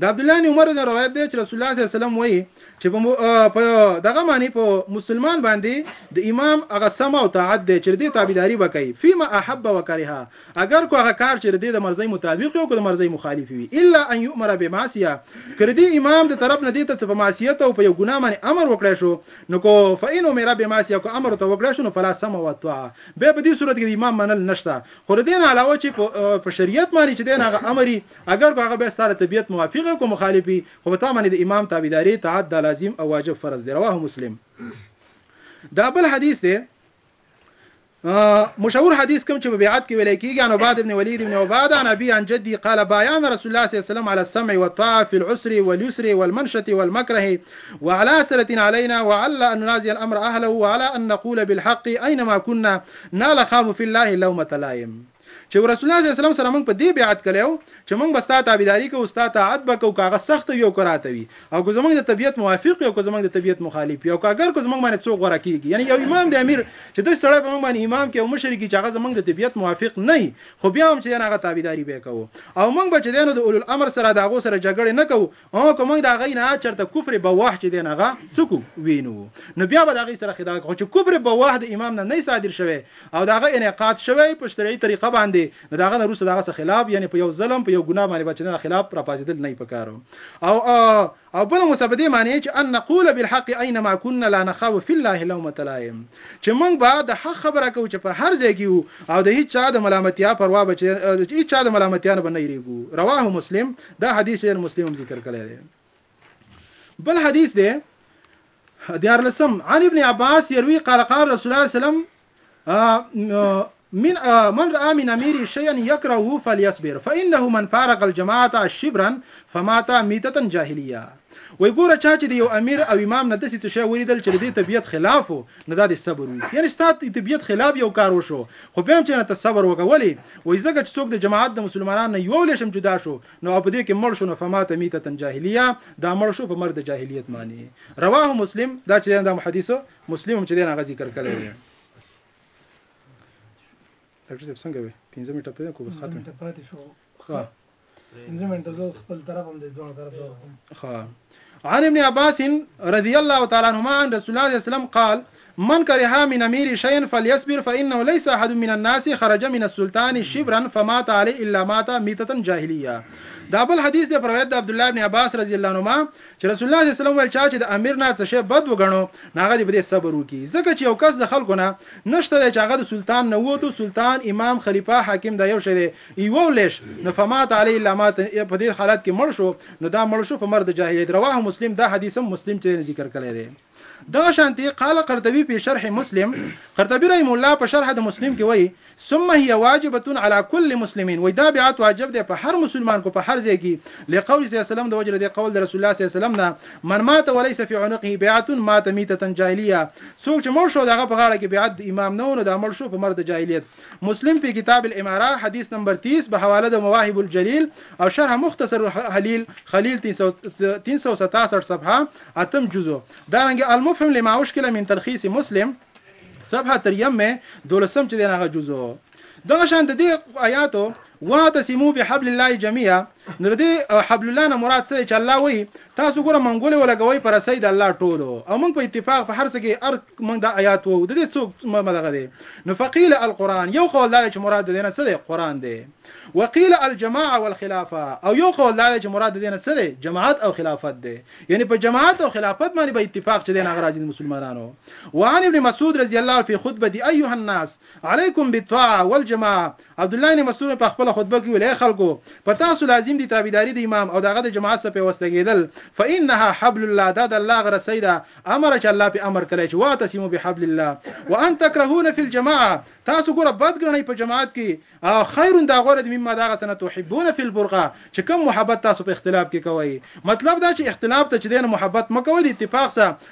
د عبد الله بن عمر نه روایت دی چې رسول الله صلی الله علیه وسلم وایي چې په دغه معنی په مسلمان باندې د امام هغه سم او طاعت دی چې دې تابعداري وکړي فيما احب وکره اگر کو هغه کار چې دې د مرزي مطابق او د مرزي مخالف وي الا ان يؤمر بمعصيه کړ دې امام د طرف نه دې ته په معصیت او په یو ګناه باندې امر وکړی شو نو کو فإن امر بمعصيه کو امر ته وکړی شو نو فلا سم او طاعه به په دې صورت کې امام منل نشته خو دې نه علاوه چې په شریعت باندې چې دې هغه امر اګر که هغه بیا ستا د طبیعت موافق او که مخالف وي خو په تا باندې د امام تابعداري، اطاعت، دا لازم او واجب فرض دی، رواه مسلم. دا بل حدیث دی مشهور حدیث کوم چې په بیعت کې ویل کېږي عن عباد بن ولید بن عباد عن ابي عن جدي قال بايعنا رسول الله صلى الله عليه وسلم على السمع والطاعه في العسر واليسر والمنشة والمكره وعلى سرة علينا وعلى ان ننازع الامر اهله وعلى ان نقول بالحق اينما كنا نال خاف في الله لومة لائم چې رسول الله صلی الله علیه وسلم سره موږ په دې بیعت کړی وو چې موږ به ستا تابعداري کوو ستا طاعت به کوو که هغه سخت وي او که راته وي او که زموږ د طبیعت موافق وي او که زموږ د طبیعت مخالف وي او که اګر که زموږ باندې څوک غوره کېږي یعنې یو امام دی امیر چې داسې سړی په موږ باندې امام کې او مشر کړي چې هغه زموږ د طبیعت موافق نه وي خو بیا هم چې دی هغه تابعداري به یې کوو او موږ به چې دی نو د اولو الامر سره د هغو سره جګړې نه کوو او که موږ د هغوی نه چرته کفر بواح چې دی نغه څه کو وینو نو بیا به د هغوی سره خداع خو چې کفر بواح د امام نه نه صادر شوی او د هغه انعقاد شوی په شرعي طریقه باندې نو د هغه نه روسته د هغه سره خلاف یعنی په یو ظلم په یو ګناه باندې به چې نه خلاف را پازیدل نه پکارو او او بل مو سبدې معنی چې ان نقول بالحق اينما كنا لا نخاف في الله لومه لائم چې موږ به د حق خبره کوو چې په هر ځای کې او د هیڅ چا د ملامتیا پروا بچ هیڅ چا د ملامتیا نه بنئ ریګو رواه مسلم دا حدیث یې مسلم ذکر کړی دی بل حدیث دی دیار لسم عن ابن عباس يروي قال قال رسول الله صلى الله عليه وسلم آه، آه، من آه، من راى من امير شيئا يكرهه فليصبر فانه من فارق الجماعه شبرا فمات ميته جاهليه وای ګوره چا چې د یو امیر او امام نه داسې څه شی ولیدل چې د دې طبیعت خلاف و نو دا دې صبر وي یعنی ستا د طبیعت خلاف یو کار وشو خو بیا هم چې نه ته صبر وکړه ولې وای ځکه چې څوک د جماعت د مسلمانانو نه یو لېشم جدا شو نو او په دې کې مړ شو نو فمات میتة جاهلیه دا مړ شو په مرګ د جاهلیت معنی رواه مسلم دا چې دا حدیث مسلم هم چې دی هغه ذکر کړی دی ډاکټر صاحب څنګه وي 15 منټه پرې کوو ختم ښه پنځه منټه زه خپل طرف هم د دوه طرف کوم ښه عن ابن عباس رضي الله تعالى عنهما عن رسول الله صلى الله عليه وسلم قال من كره من امير شيئا فليصبر فانه ليس احد من الناس خرج من السلطان شبرا فمات عليه الا مات ميته جاهليه دا بل حدیث دی پر روایت د عبد الله ابن عباس رضی الله عنهما چې رسول الله صلی الله علیه وسلم ول چا چې د امیر نه څه شی بد وګڼو ناغه دې بده صبر وکي ځکه چې یو کس د خلکو نه نشته چې هغه د سلطان نه وته سلطان امام خلیفہ حاکم دا یو شی دی يوو ليش نو فمات عليه الا مات يا په دې حالت کې مړ شو نو دا مړ شو په مرد جاهليت رواه مسلم دا حديث هم مسلم چې ذکر کړی دی دغه شانتي قال قرطبي په شرح مسلم قرطبي رحم الله په شرح د مسلم کې وایي ثم هي واجبه على كل مسلمين وای دا بیعت واجب دی په هر مسلمان کو په هر ځای کې لقول صلی الله علیه وسلم د وجه د قول د رسول الله صلی الله علیه وسلم نه من مات وليس في عنقه بیعت مات میته جاهلیه څوک چې مړ شو دغه په غاړه کې بیعت د امام نه ونه د مړ شو په مرد جاهلیت مسلم فی کتاب الامارة حدیث نمبر تیس به حواله د مواهب الجلیل او شرح مختصر الحلیل خلیل تین سو تین سو ستاسټ صفحه اتم جزو دارنګه المفهم لما اشکل من تلخیص مسلم صفحه تریم مې دولسم چې دی نه هغه جزو دغه شان د دې آیاتو واعتصمو بحبل الله جميعا نو د دې حبل الله نه مراد څه دی چې الله وایي تاسو ګوره منګولې ولګوئ په رسۍ د الله ټولو او موږ په اتفاق په هر څه کې هر موږ دا آیات وو د دې څوک دغه دی نو فقیل القرآن یو قول دا دی چې مراد د دې نه څه دی قرآن دی وقیل الجماعه والخلافه او یو قول دا دی چې مراد د دې نه څه دی جماعت او خلافت دی یعنی په جماعت او خلافت باندې به اتفاق چې دی نه غراځي مسلمانانو وعن ابن مسعود رضی الله فی خطبه ایها الناس عليکم بالطاعة والجماعة عبدالله ابن مسعود مې په خپله خطبه کې وويل، اې خلکو! په تاسو لازم دي تابعداري د امام او د هغه د جماعت څخه پيوسته کېدل، فإنها حبل الله، دا د الله هغه رسۍ ده، امر چې الله پرې امر کړی چې، واعتصموا بحبل الله وان تکرهون في الجماعة، تاسو ګوره بد ګڼئ په جماعت کې، خير، دا غوره دي، مما د هغه څه نه، تحبون في الفرقة، چې کوم محبت تاسو په اختلاف کې کوئ، مطلب دا چې اختلاف ته چې دی نو محبت مه کوئ، د اتفاق څخه.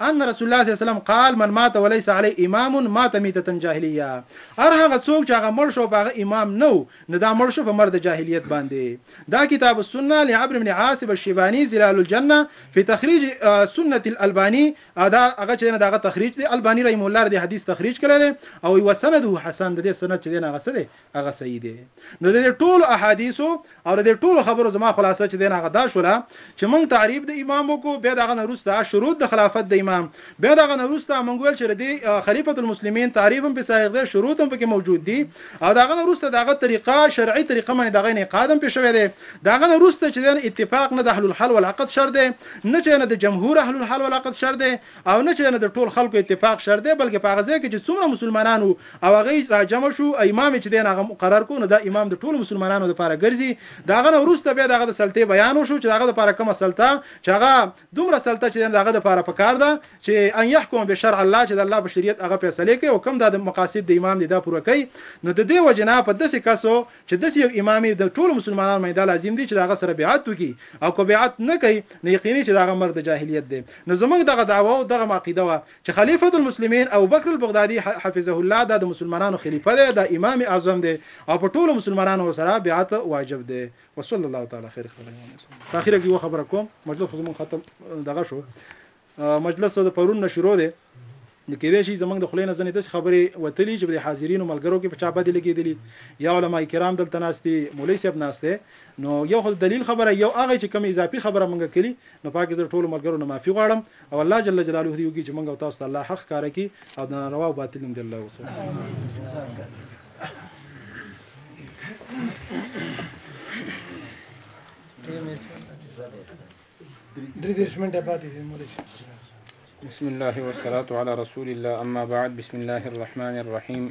ان رسول الله صلی الله علیه وسلم قال، من مات ولیس علیه امام مات میتة جاهلیة، هر هغه څوک چې هغه مړ شو او په هغه امام نه وو نو دا مړ شو په مرګ د جاهلیت باندې. دا کتاب السنة لعمرو بن عاصب الشیباني ظلال الجنة فی تخریج سنة الالباني دا هغه چې دی نو د هغه تخریج دی الباني رحمه الله د دې حدیث تخریج کړی دی او وسنده حسن د دې سند چې دی نو هغه څه دی هغه صحیح دی نو د دې ټولو احادیثو او د دې ټولو خبرو زما خلاصه چې دین هغه دا شوله چې موږ تعریف د امام وکړو بیا دغه نه وروسته شروط د خلافت د امام بیا دغه نه وروسته موږ ویل چې د خلیفۃ المسلمین تعریف هم په صحیح دی شروط هم پکې موجود دي او دغه نه وروسته دغه طریقه شرعي طریقه باندې دغه نه قادم په شوی دی دغه نه وروسته چې دین اتفاق نه د اهل الحل والعقد شر دی نه چې نه د جمهور اهل الحل والعقد شر دی او نه چې دنه د ټول خلکو اتفاق شرط دی بلکې په هغه ځای کې چې څومره مسلمانان وو او هغه یې راجمع شو او امام یې چې دی هغه مقرر کړو نو دا امام د ټولو مسلمانانو لپاره ګرځي د هغه نه وروسته بیا د هغه د سلطې بیان وشو چې د هغه لپاره کومه سلطه چې هغه دومره سلطه چې د هغه لپاره پکار ده چې ان يحكم بشرع الله چې د الله په شریعت هغه فیصله کوي او کوم د مقاصد د امام دی دا پوره کوي نو د دې وجنا په داسې کسو چې داسې یو امام یې د ټولو مسلمانانو باندې دا لازم دی چې د هغه سره بیعت وکړي او که بیعت نه کوي نو یقیني چې د هغه مرګ د جاهلیت دی نو زموږ دغه دعوه او دغه هم عقیده وه چې خلیفة المسلمین ابوبکر البغدادي حفظه الله دا د مسلمانانو خلیفه دی دا امام اعظم دی او په ټولو مسلمانانو ورسره بیعت واجب دی وصلی الله تعالی خیر خلک په اخر کې یو خبره کوم مجلس خو زموږ ختم دغه شو مجلس د پرون نه شروع دی نو کېدای شي زموږ د خولې نه ځنې داسې خبرې وتلي چې په دې حاضرینو ملګرو کې په چا بدې لګېدلي یا علما کرام دلته ناست دي مولوي صاحب ناست دی نو یو خو د دلیل خبره یو هغه چې کومه اضافي خبره موږ کړي نو په هغې زه ټولو ملګرو نه معافي غواړم او الله جل جلاله دې وکړي چې موږ او تاسو ته الله حق ښکاره کړي او د ناروا او باطل نوم دې الله وساتي Damn it. درې دېرش منټه پاتې دي مولوي صاحب بسم الله والصلاة على رسول الله أما بعد بسم الله الرحمن الرحيم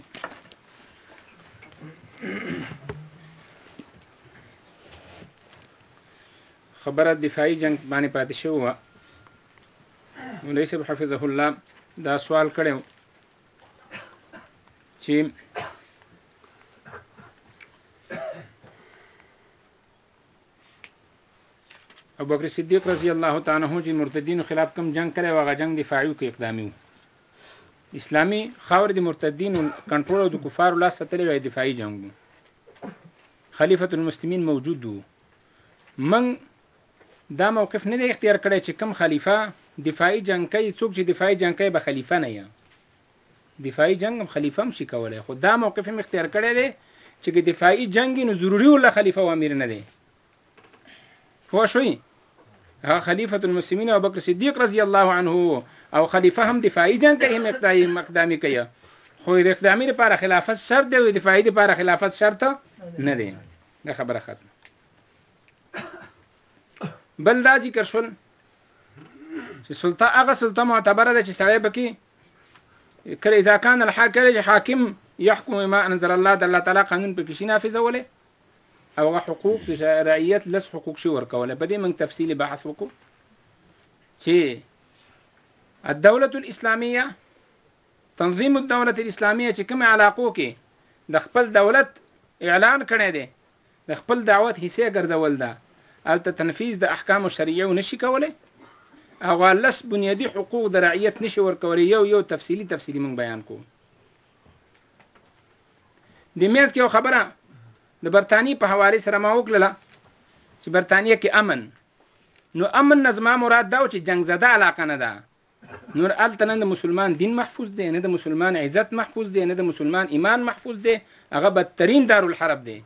خبره دفاعي جنگ باندې پاتې شو و مولوي صاحب حفظه الله دا سوال کړو چې ابو بکر صدیق رضی الله تعالی عنہ چې مرتدینو خلاف کم جنگ کړي واغه جنگ دفاعي کې اقدامي اسلامي خاور د مرتدینو کنټرول او د کفارو لاس ستلې وای دفاعي جنگ خلیفۃ المسلمین موجود وو من دا موقف نه دی اختیار کړی چې کم خلیفہ دفاعي جنگ کوي څوک چې دفاعي جنگ کوي به خلیفہ نه یا دفاعي جنګ هم خلیفه هم شي کولای خو دا موقف هم اختیار کړی دی چې که دفاعي جنګ نو ضروري ورله خلیفه او امیر نه دی پوه شوئ هغه خلیفه المسلمین او بکر صدیق رضی الله عنه او خلیفه هم دفاعي جنگ کوي هم اقدامي مقدامي کوي خو د اقدامي لپاره خلافت شرط دی او دفاعي لپاره خلافت شرط نه دی دا خبره ختمه بل دا ذکر شول چې سلطه هغه سلطه معتبره ده چې سړی پکې کله اذا كان الحاکم کله چې حاکم يحكم ما انزل الله د الله تعالی قانون په کشي نافذوله او هغه حقوق د رعیت لس حقوق شي ورکوله په دې موږ تفصیلی بحث وکړو چې الدوله الاسلاميه تنظیم الدوله الاسلاميه چې کوم علاقو کې د خپل دولت اعلان کړی دی د خپل دعوت حصه ګرځول ده هلته تنفیذ د احکام شرعیو نشي کولی هغه لس بنیادی حقوق د رعیت نشي ورکولی یو یو تفصیلی تفصیلی موږ بیان کوو د میز کې یو خبره د برتانی په حواله سره ما وکړله چې برتانیه کې امن نو امن نه زما مراد دا و چې جنگ زده علاقه نه ده نور الته نه د مسلمان دین محفوظ دی نه د مسلمان عزت محفوظ دی نه د مسلمان ایمان محفوظ دی هغه بدترین دارالحرب دی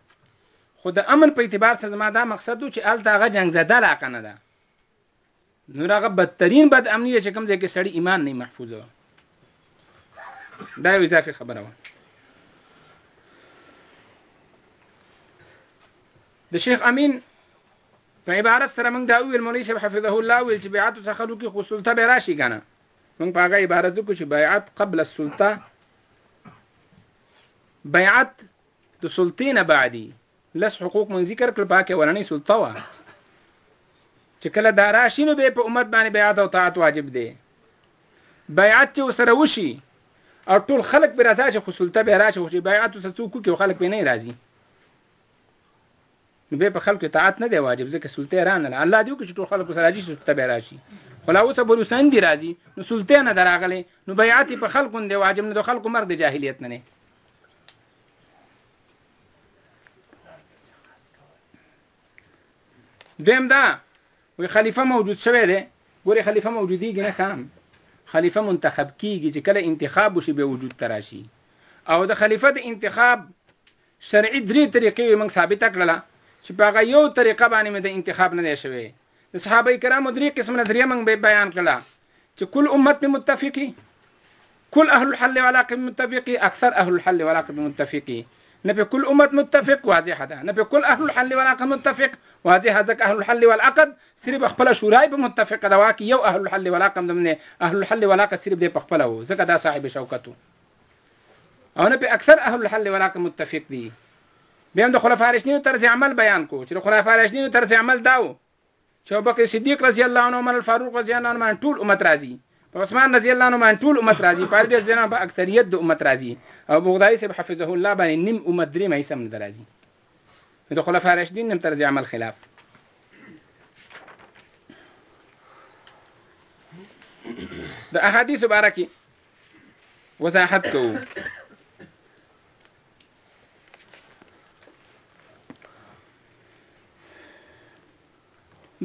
خو د امن په اعتبار سره زما دا مقصد و چې الته هغه جنگ زده علاقه نه ده نور هغه بدترین بد امنی چې کوم ځای کې سړی ایمان نه محفوظ و دا یو اضافي خبره و د شیخ امین په عبارت سره موږ دا وویل مولوی صاحب حفظه الله ویل چې بیعت څخه روکي خو سلطه به راشي کنه موږ په هغه عبارت وکړو چې بیعت قبل السلطه بیعت د سلطې نه بعدي لس حقوق من ذکر کړ پاکه ورنۍ سلطه وا چې کله دا راشي نو به په امت باندې بیعت او طاعت واجب دی بیعت چې وسره وشي او ټول خلک به راځي چې خو سلطه به راشي خو چې بیعت وسره څوک کوي خلک به نه راځي نو بیا په خلکو اطاعت نه دی واجب ځکه سلطه رانه نه الله دې وکړي چې ټول خلک سره راځي سلطه به راشي خو لا اوسه پورې حسین دی راځي نو سلطه نه دراغلی نو بیعت په خلکو دی واجب نه د خلکو مرګ د جاهلیت نه نه دویم دا وی خلیفه موجود شوی دی ګوري خلیفه موجودیږي نه کام خلیفه منتخب کیږي چې کله انتخاب وشي به وجود تراشي او د خلیفه د انتخاب شرعي درې طریقې یې موږ ثابته کړله چې په هغه یو طریقه باندې مې د انتخاب نه دی شوی د صحابه کرامو درې قسم نظریه موږ به بیان کړله چې کل امت مې متفقي کل اهل الحل والعقد مې متفقي اکثر اهل الحل والعقد مې متفقي نه په کل امت متفق واضح ده نه په کل اهل الحل والعقد متفق واضح ځکه اهل الحل والعقد صرف خپل شورای په متفق ده واکي یو اهل الحل والعقد نه اهل الحل والعقد صرف د خپل وو ځکه دا صاحب شوکت وو او نه په اکثر اهل الحل ولاکه متفق دي بیا هم د خلفا راشدینو طرز عمل بیان کو چې د خلفا راشدینو طرز عمل داو چې ابوبکر صدیق رضی الله عنه عمر الفاروق رضی الله عنه ټول امت راضي په عثمان رضی الله عنه باندې ټول امت راضي په دې ځنه په اکثریت د امت راضي او بغدادي صاحب حفظه الله باندې نیم امت درې مې سم نه راضي د خلفا راشدین نم طرز عمل خلاف د احادیث بارکه وضاحت کوو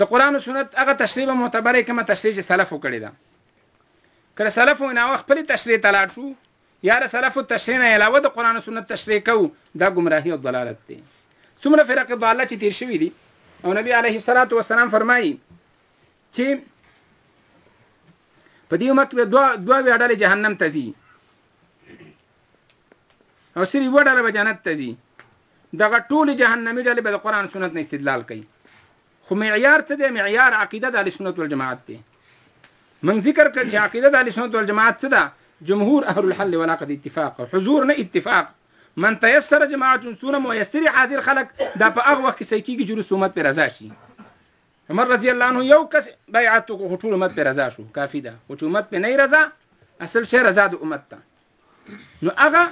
د قران او سنت هغه تشریح به معتبره کومه تشریح چې سلفو کړی دا کله سلفو نه وخت خپل تشریح تلاړ شو یا د سلفو تشریح نه علاوه د قران او سنت تشریح کو دا گمراهی او ضلالت دی څومره فرق ضاله چې تیر شوی دی او نبی علیه الصلاۃ والسلام فرمایي چې په دې امت به دوه دوه ویاړل جهنم ته ځي او سری وډاله به جنت ته ځي دغه ټول جهنمی ډلې به د قران سنت نه استدلال کوي خو معیار ته د معیار عقیده د سنت والجماعت دی من ذکر کړ چې عقیده د سنت والجماعت څه ده جمهور اهل الحل والعقد اتفاق حضور نه اتفاق من تيسر جماعت سونه مو یستری حاضر خلق دا په هغه وخت کې سکیږي چې رسومات پر رضا شي عمر رضی الله عنه یو کس بیعت وکړو ټول امت پر رضا شو کافی ده او چې امت په نه رضا اصل شی رضا د امت ته نو هغه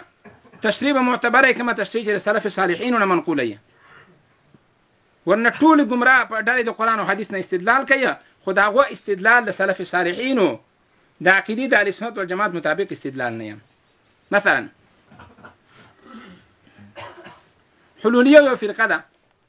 تشریح معتبره کما تشریح چې سلف صالحین نه منقوله یې ورنه ټول گمراه په ډلې د قران او حدیث نه استدلال کوي خو دا غو استدلال د سلف صالحین او د عقیده د السنت والجماعت مطابق استدلال نه مثلا حلولیه یو فرقه ده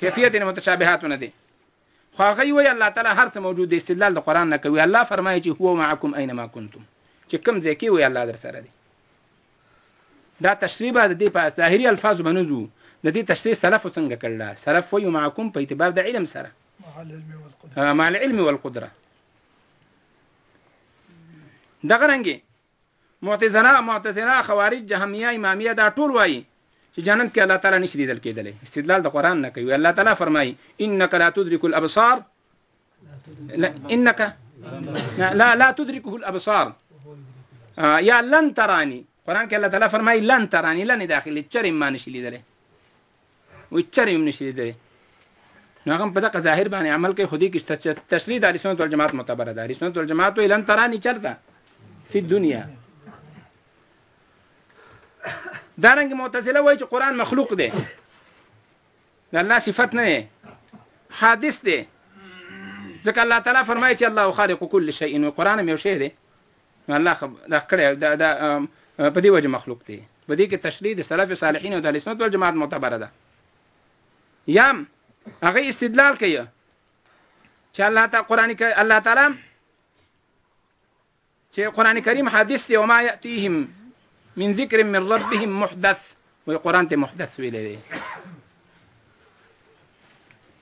کیفیت یې متشابهات نه دی خو هغه وایي الله تعالی هر څه موجود دی استدلال د قرآن نه کوي الله فرمایي چې هو معکم اینما کنتم چې کوم ځای کې وي الله در سره دی دا تشریح به د دې په ظاهري الفاظو باندې ځو د دې تشریح سلف څنګه کړل سلف وي معکم په اعتبار د علم سره مع العلم والقدره دغه رنګي معتزله، معتزله، خوارج، جهمیه، امامیه دا ټول وايي چې جنت کې الله تعالی نشي لیدل کېدلی. استدلال د قرآن نه کوي. الله تعالی فرمایي انک لا تدرک الابصار انک لا لا تدرکه الابصار یا لن ترانی قرآن کې الله تعالی فرمایي لن ترانی لن داخلي چرې ما نشي لیدلی او چرې هم نشي لیدلی نو هغه په دغه ظاهر باندې عمل کوي خو دې کې تشریح د سنت والجماعت معتبره ده سنت والجماعت ویل ان ترانی چرته فی دنیا دارنګ معتزله وایي چې قران مخلوق دی د الله صفت نه دی حادث دی ځکه الله تعالی فرمایي چې الله خالق کل شیء نو قران مې یو شی دی نو الله دا کړی دا په دې وجه مخلوق دی په دې کې تشریح د سلف صالحین او د اهل سنت والجماعت معتبره ده یا هغه استدلال کوي چې الله تعالی قران کې الله تعالی چې قران کریم حدیث دی او ما یاتیهم من ذکر من ربهم محدث وی قران ته محدث ویل دی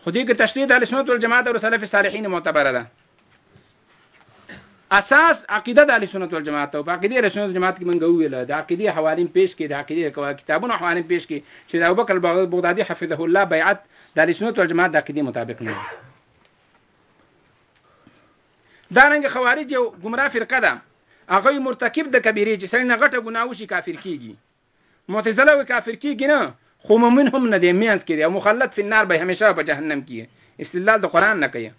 خو دې کې تشریح د سنت والجماعت او سلف صالحین معتبره ده اساس عقیده د سنت والجماعت او په عقیده د سنت جماعت کې مونږ ویل د عقیده حوالین پیش کې د عقیده کوه کتابونو حوالین پیش کې چې د ابوبکر بغدادي حفظه الله بیعت د سنت والجماعت د عقیده مطابق نه دا رنګ خوارج یو گمراه فرقه ده هغه مرتکب د کبیره چې سړی نه غټه ګناه وشي کافر کیږي معتزله وی کافر کیږی نه خو مومن هم نه دی مینځ کی دی او مخلد فی النار به همیشه په جهنم کی استدلال د قران نه کوي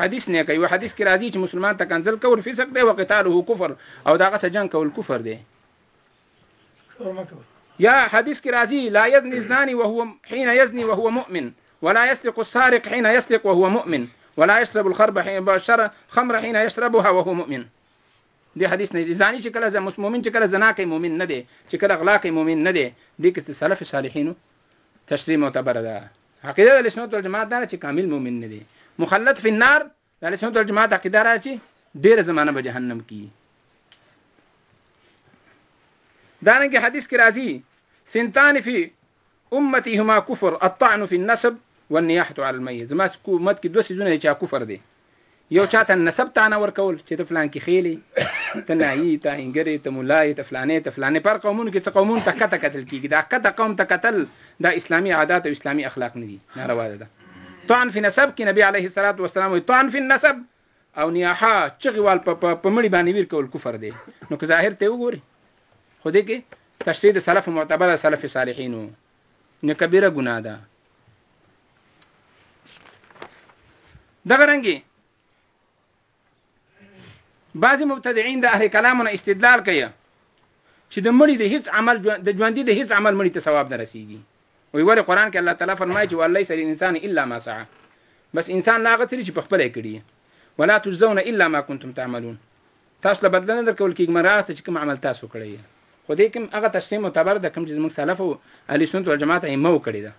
حدیث نه کوي حدیث کی راځي چې مسلمان ته کنزل کول فسق دی او قتاله کفر او داغه سره جنگ کول کفر دی یا حدیث کی راځي لا یزنی زانی وهو حين یزنی وهو مؤمن ولا يسرق السارق حين يسرق وهو مؤمن ولا يشرب الخرب حين بشر خمر حين يشربها وهو مؤمن دې حدیث نه ځاني چې کله مؤمن چې کله زنا کوي مؤمن نه دی چې کله غلا کوي مؤمن نه دی دې کې سلف صالحینو تشریح معتبر ده عقیده د سنت والجماعت دا چې کامل مؤمن نه دی مخلد فی النار د سنت والجماعت عقیده را چې ډېر زمانہ به جهنم کی دانګه حدیث کې راځي سنتان فی امتي هما کفر الطعن في النسب والنياحة على الميت زما سکو امت کې دوه سيزونه دي چې کفر دي یو چاته نسب تانه ورکول چې ته فلان کې خېلي ته نایي ته انګري ته مولای ته فلانې ته فلانې پر قومونو کې څه قومون ته کته قتل کیږي دا کته قوم ته قتل دا اسلامي عادات او اسلامي اخلاق نه دي ناروا ده طعن في نسب کې نبی عليه الصلاه والسلام طعن في النسب او نیاحا چغی وال په په مړی باندې ویر کول کفر دی نو که ظاهر ته وګوري خو دې کې تشریح د سلف معتبر سلف صالحینو نه کبیره ګناه ده دغه رنګي بعضی مبتدعين د اهل کلامونو استدلال کوي چې د مړي د هیڅ عمل د ژوندۍ د هیڅ عمل مړي ته ثواب نه رسیږي وی ولی قران کې الله تعالی فرمایي چې وليس للانسان الا ما سعى بس انسان لا غتري چې په خپل یې کړی ولا تجزون الا ما كنتم تعملون تاسو له بدلنه درکول کېږي مراسته چې کوم عمل تاسو کړی خو دې کوم هغه تشریح معتبر ده کوم چې موږ سلف او اهل سنت والجماعت یې مو کړی ده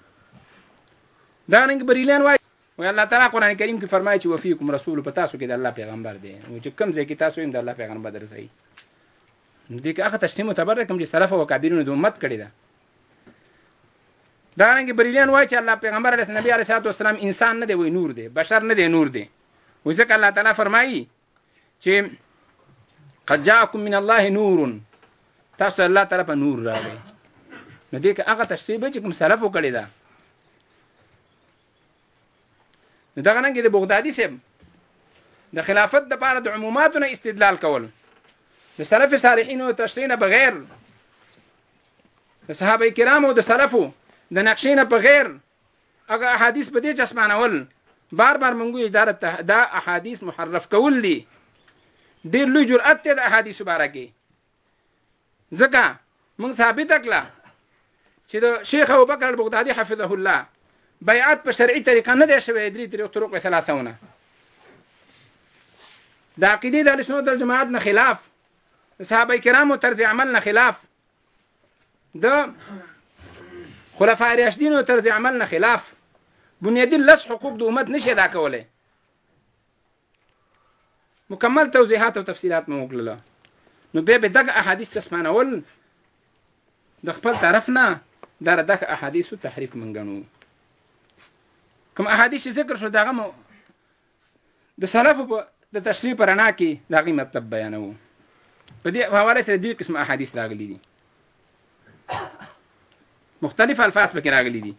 دا رنګ بریلان وایي و الله تعالی قران کریم کې فرمایي چې وفيکم رسول په تاسو کې د الله پیغمبر دی او چې کوم ځای کې تاسو هم د الله پیغمبر درځي نو دې کې هغه تشریح معتبر ده کوم چې سلف او کابیرونو د امت کړی ده دا رنګ بریلیان وایي چې الله پیغمبر علیه نبی علیه السلام انسان نه دی وای نور دی بشر نه دی نور دی و ځکه الله تعالی فرمایي چې قد جاءكم من الله نور تاسو الله تعالی په نور راغی نو دې کې هغه تشریح به چې کوم سلف وکړي دا نو دغه نن کې د بغدادي صاحب د خلافت د پاره د عموماتو نه استدلال کول د سلف صالحینو تشریح نه بغیر د صحابه کرامو د سلفو د نقشې نه په غیر هغه احادیث په دې چسپانول بار بار مونږ یې دا ته دا احادیث محرف کول دي ډېر لوی جرأت دی د احادیثو باره کې ځکه مونږ ثابته کړه چې د شیخ ابوبکر البغدادي حفظه الله بیعت په شرعي طریقه نه دی شوی درې طریق طرق ثلاثهونه د عقیدې د اهل سنت والجماعت نه خلاف د صحابه کرامو طرز عمل نه خلاف د خلفاء راشدینو طرز عمل نه خلاف بنیادی لس حقوق د امت نشي ادا کولای مکمل توضیحات او تفصیلات مو وکړل نو به به دغه احادیث تسمانول د خپل طرف نه دا دغه احادیثو تحریف منګنو کوم احادیث ذکر شو دغه د سلفو په د تشریح په رڼا کې د هغې مطلب بیانوو په دې حواله سره دوی قسم احادیث راغلي دي مختلف الفاظ پکې راغلي دي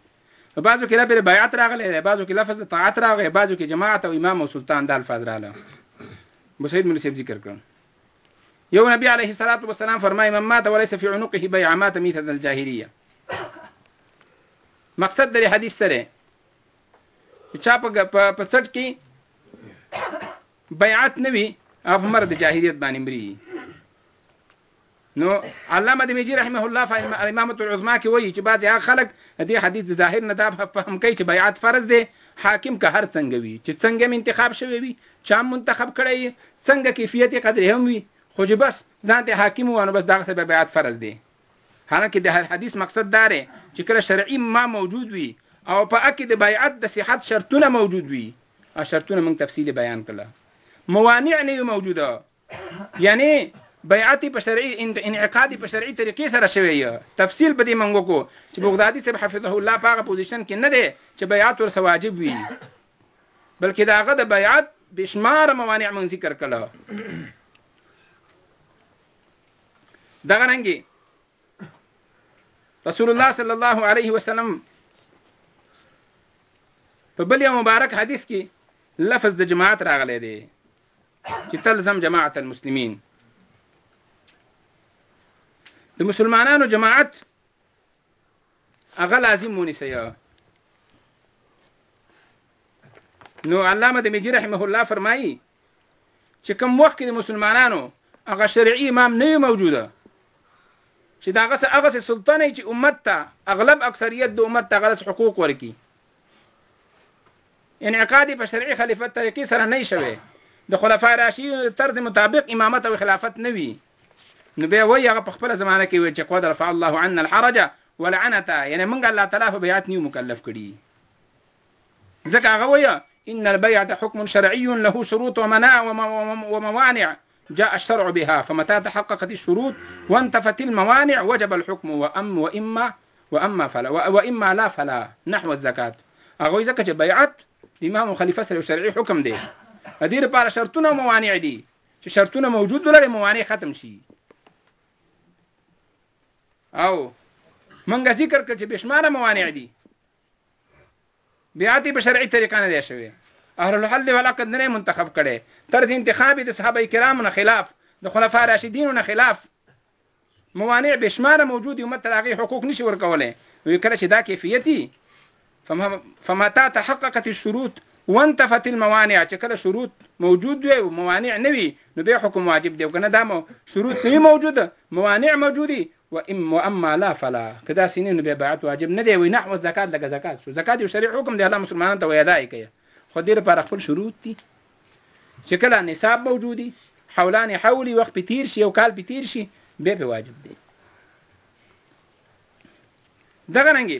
په بعضو کې لفظ بیعت راغلی دی بعضو کې لفظ طاعت راغلی بعضو کې جماعت او امام او سلطان دا الفاظ راغله بسید مولوی صاحب ذکر کړم یو نبی علیه الصلاۃ والسلام فرمایي من مات وليس في عنقه بيع مات مثل الجاهليه مقصد د حدیث سره چا په په څټ کې بیعت نه وي هغه مرد جاهلیت باندې مري نو علامه دمیجی رحمه الله فائم امامت العظما کې وایي چې بعض هغه خلک دې حدیث ظاهر نه دا فهم کوي چې بیعت فرض دی حاکم که هر څنګه وي چې څنګه من انتخاب شوی وي چا منتخب کړی څنګه کیفیت قدر هم وي خو چې بس ځان ته حاکم وانه بس دا څه بیعت فرض دی حالانکه د هر حدیث مقصد دا دی چې کله شرعي ما موجود وي او په هغه کې د بیعت د صحت شرطونه موجود وي او شرطونه موږ تفصیل بیان کړل موانع نه وي موجوده یعنی بیعت په شرعي انعقاد په شرعي طریقې سره شوی یا تفصیل به دې منغو کو چې بغدادي صاحب حفظه الله په هغه پوزیشن کې نه دی چې بیعت ور واجب وي بلکې داغه د بیعت بشمار موانع من ذکر کړه دغه رنګي رسول الله صلی الله علیه وسلم په بل یو مبارک حدیث کې لفظ د جماعت راغلی دی چې تلزم جماعت المسلمین د مسلمانانو جماعت هغه لازم ونیسئ نو علامه د میجی رحمه الله فرمایي چې کوم وخت کې د مسلمانانو هغه شرعي امام نه موجوده چې دا غسه هغه سلطان چې امت ته اغلب اکثریت د امت ته غلس حقوق ورکي انعقاد په شرعي خلیفت طریقې سره نه شوي د خلفای راشدین طرز مطابق امامت او خلافت نه وي نو به وایي هغه په خپل زمانه کې وي چې قد رفع الله عنا الحرج ولعنته یعنی موږ الله تعالی په بیعت نیو مکلف کړي ځکه هغه وایي، ان البيعة حکم شرعي له شروط ومناع وموانع جاء الشرع بها فمتى تحققت الشروط وانتفت الموانع وجب الحكم وام واما واما فلا واما لا فلا نحو الزکات هغه وایي ځکه چې بیعت د امام او خلیفه سره شرعي حکم دی د دې لپاره شرطونه او موانع دي چې شرطونه موجود ولري موانع ختم شي او منګه ذکر کړ چې بشمار موانع دي بیعت په شرعي طریقه نه دی شوی اهل الحل والعقد نه منتخب کړي تر دې انتخاب د صحابه کرامو نه خلاف د خلفا راشدینو نه خلاف موانع بشمار موجود یو مت هغه حقوق نشي ورکولای وی کړه چې دا کیفیتي فما فما تا تحققت الشروط وانتفت الموانع چې کله شروط موجود وي او موانع نه وي نو به حکم واجب دی کنه دا مو شروط نه موجوده موانع موجودي واما لا فلا که داسې نه نو بیا بیعت واجب نه دی وایي نحو الزکات لکه زکات شو زکات یو شرعي حکم دی الله مسلمانانو ته وایي ادا یې کوي خو دې لپاره خپل شروط دي چې کله نصاب موجود وي حولان حولي وخت پې تیر شي یو کال پې تیر شي بیا پې واجب دی دغه رنګې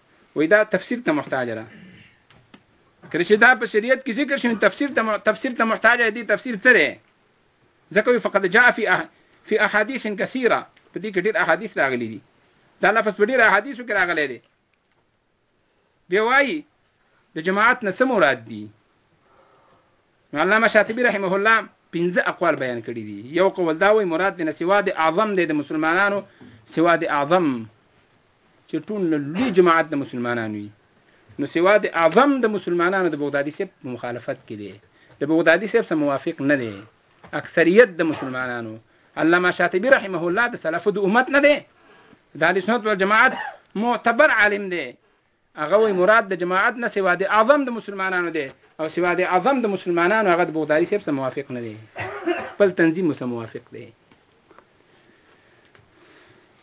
وای دا تفسیر ته محتاج را کله چې دا په شریعت کې ذکر شوی تفسیر ته تفسیر ته محتاج دی تفسیر څه دی ځکه فقط جاء فی أح... فی احادیث کثیره په دې کې ډېر احادیث راغلي دي دا لفظ په ډېر احادیثو کې راغلی دی بیا وایي د جماعت نه څه مراد دي نو علامه شاطبی رحمه الله پنځه اقوال بیان کړي دي یو قول دا وایي مراد دې نه سواد اعظم دی د مسلمانانو سواد اعظم چې ټول لوی جماعت د مسلمانانو وي نو سوا د اعظم د مسلمانانو د بغدادي صاحب مخالفت کې دی د بغدادي صاحب سره موافق نه دی اکثریت د مسلمانانو علامه شاطبی رحمه الله د سلف د امت نه دی د اهل سنت والجماعت معتبر عالم دی هغه وایي مراد د جماعت نه سوا د اعظم د مسلمانانو دی او سوا د اعظم د مسلمانانو هغه د بغداري صاحب سره موافق نه دی خپل تنظیم سره موافق دی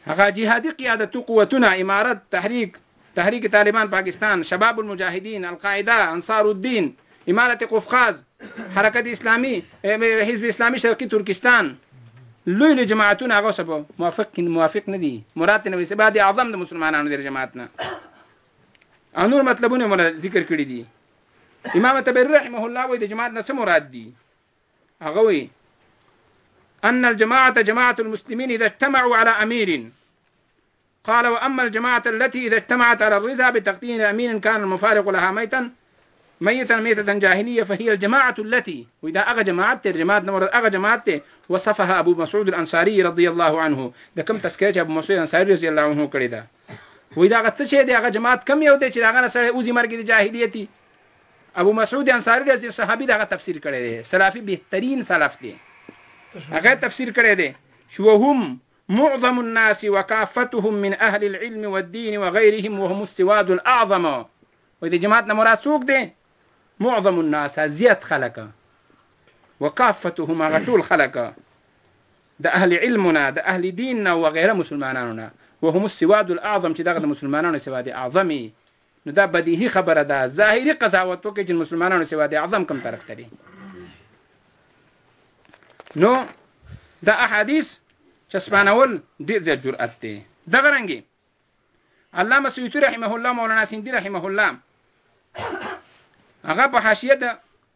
هغه جهادي قیادت قوتونه امارت تحریک تحریک طالبان پاکستان شباب المجاهدین القاعده انصار الدین امارت قفقاز حرکت اسلامي حزب اسلامي شرقي ترکستان لوی لوی جماعتونه هغه سبا موافق موافق نه دي مراد نه وي سبا د اعظم د مسلمانانو د جماعت نه او نور مطلبونه مولا ذکر کړی دي امام تبری رحمه الله وایي د جماعت نه څه مراد دي هغه وایي ان الجماعه جماعه المسلمين اذا اجتمعوا على امير قال واما الجماعة التي اذا اجتمعت على الرضا بتقدير امين كان المفارق لها ميتا ميتا ميتة جاهلية فهي الجماعة التي وی دا هغه جماعت دی جماعت نه مراد هغه جماعت دی وصفها ابو مسعود الانصاري رضي الله عنه د کوم تذکره چې ابو مسعود انصاري رضي الله عنه کړې ده وی دا هغه څه چې دی هغه جماعت کم یو دی چې هغه نه سره اوزي مرګ دی جاهلیتي ابو مسعود انصاری رضی صحابي دغه تفسیر کړی دی سلفي بهترین سلف دی هغه تفسیر کړی دی شو هم معظم الناس وکافتهم من اهل العلم والدين وغيرهم وهم السواد الاعظم وای د جماعت نه مراد څوک دی معظم الناس زیات خلک وکافتهم هغه ټول خلک د اهل علمنا د اهل دیننا وغیره مسلمانانو نه وهم السواد الاعظم چې دغه د مسلمانانو سواد اعظمي نو دا بدیهی خبره ده ظاهری قضاوت وکړي چې مسلمانانو سوا د اعظم کم طرف تري نو دا احادیث چسپانول ډیر زیات جرأت دی دغه رنګي علامه سیوطی رحمه الله مولانا سیندی رحمه الله هغه په حاشیه د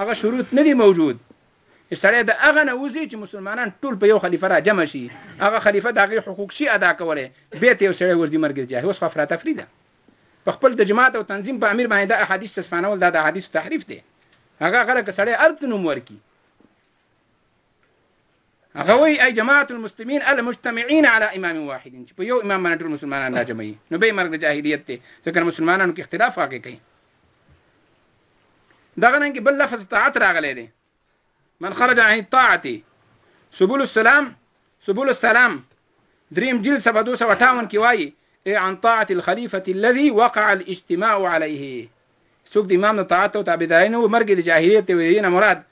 هغه شروط نه دي موجود چې سړی د هغه نه وځي چې مسلمانان ټول په یو خلیفه را جمع شي هغه خلیفه د هغې حقوق شي ادا کولی بیا ته یو سړی ورځي مرګ جاهي اوس خو افراتفري ده په خپل د جماعت او تنظیم په امیر باندې دا احادیث تصفانول دا د احادیثو تحریف دی هغه غره که سړی هر څه نوم ورکړي هغه وایي ای جماعت المسلمین المجتمعین علی امام واحد چې په یو امام باندې ټول مسلمانان راجمعي نو به مرګ د جاهلیت دی ځکه مسلمانانو کې اختلاف واقع کوي دغه نن کې بل لفظ طاعت راغلی دی من خرج عن الطاعت سبول السلام سبول السلام دریم جلد صفحه 258 کې وایي اي عن طاعة الخليفة الذي وقع الاجتماع عليه څوک د امام نه طاعت او تابعداري نه مرګ د جاهلیت وي نه مراد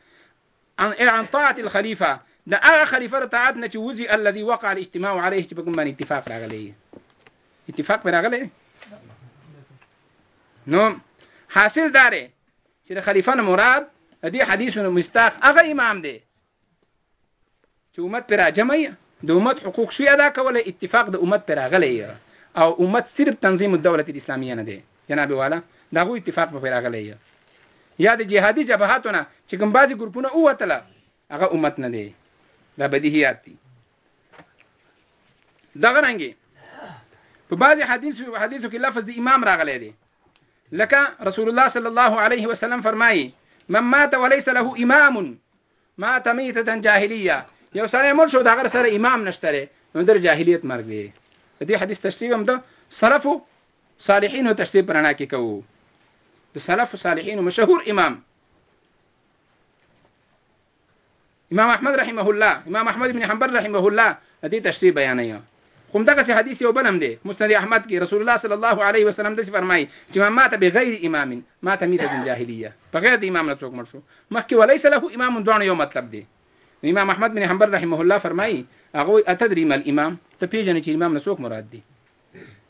عن إيه، عن طاعة الخليفة د هغه خلیفه د طاعت نه چې وځي الذي وقع الاجتماع عليه چې په کوم باندې اتفاق راغلی اتفاق پر راغلی نو حاصل دار چې د خلیفه نه مراد د دې حدیثونو مستاق هغه امام دی چې امت پرې راجمع يي د امت حقوق شوي ادا کولای اتفاق د امت پرې راغلی يي او امت صرف تنظيم الدولة الاسلاميه نه دی جناب والا د هغوی اتفاق به پرې راغلی يي یا د جهادي جبهاتو نه چې کوم بعضې ګروپونه ووتله هغه امت نه دی دا بدیهیات دي دغه رنګې په بعضې حدیثو حدیثو کې لفظ د امام راغلی دی لکه رسول الله صلی الله علیه وسلم فرمایي من مات وليس له امام مات میتتن جاهلیه یو سړی مړ شو د هغه سره امام نشته دی نو در جاهلیت مرګ دی د دې حدیث تشریح هم د سلف صالحینو تشریح پرانا کې کوو د سلف صالحینو مشهور امام امام احمد رحمه الله امام احمد بن حنبل رحمه الله د دې تشریح بیانوي همدغسې حدیث یو بل هم دی مسند احمد کې رسول الله صلی الله علیه وسلم داسې فرمایي چې ما ماته بغیر امام ماته میته د جاهلیه په غیر د امام نه څوک مړ شو مخکې ولیس له امام دواړو یو مطلب دی امام احمد بن حنبل رحمه الله فرمایي هغه اتدري مل امام ته پیژنې چې امام نه څوک مراد دی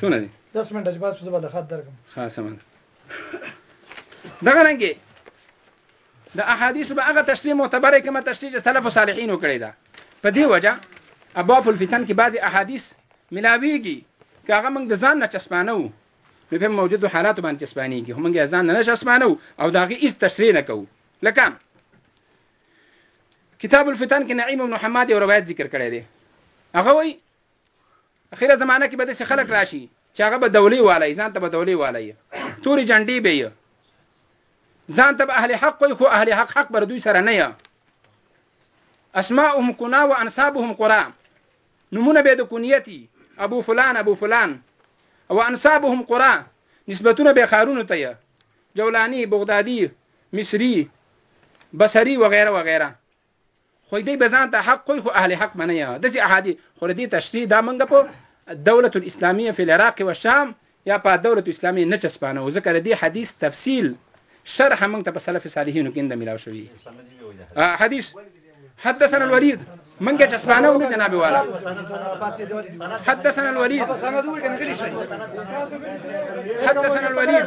څونه دي 10 منټه چې بعد څه به لخت درکم خاص من دغه رنګي د احادیث به هغه تشریح معتبره کومه تشریح چې سلف صالحین وکړي دا په دې وجه ابواب الفتن کې بعضي احادیث ملاویږي که هغه موږ د ځان نه چسپانه وو نو په موجودو حالاتو باندې چسپانېږي خو موږ یې ځان نه چسپانه وو او د هغې هېڅ تشریح نه کوو لکه کتاب الفتن کې نعیم بن حماد یو روایت ذکر کړی دی هغه وایي اخیره زمانه کې به داسې خلک راشي چې هغه به دولي والی ځان ته به دولي والی تورې جنډې به یې ځان ته به اهل حق وي خو اهل حق حق بر دوی سره نه یې اسماءهم کنا و انصابهم قرا نمونه به د کنیتی ابو فلان ابو فلان او انصابهم قرا نسبتونه به خارونو ته یې جولانی بغدادي مصری بصری وغیرہ وغیرہ خو دی به ځان ته حق کوي خو اهل حق منه یا دسی احادی خو دې تشریح دا منګه په دولت الاسلامیه فی العراق و شام یا په دولت اسلامیه نه چسپانه ځکه دې حدیث تفصیل شرح موږ ته په سلف صالحینو کې نه ملاو شوی حدیث حدثنا الوليد من قد اسمعنا ولا جنابي ولا حدثنا الوليد حدثنا الوليد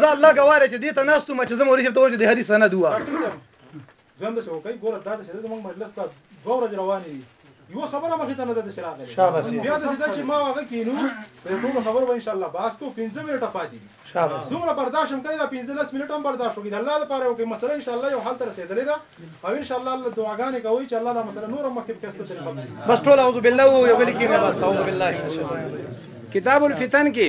زه الله ګواره چې دې ته ناستو ما چې زموږ رشب ته وجه د حدیث سند وه ځان د شوکې ګوره دا د شریعت موږ مجلس ته دوه ورځې روانې دي یو خبره مخې ته نه ده چې راغلی شاباس بیا د سیده چې ما هغه کینو په ټول خبر به ان شاء الله باس کو 15 منټه پاتې دي شاباس دومره برداشت هم کوي دا 15 منټه هم برداشت وکړي الله لپاره وکړي مسله ان شاء الله یو حل تر رسیدلې ده او ان شاء الله الله دعاګانې کوي چې الله دا مسله نور هم مخکې کسته تر بس ټول اعوذ بالله یو بل کې نه بس اعوذ بالله کتاب الفتن کې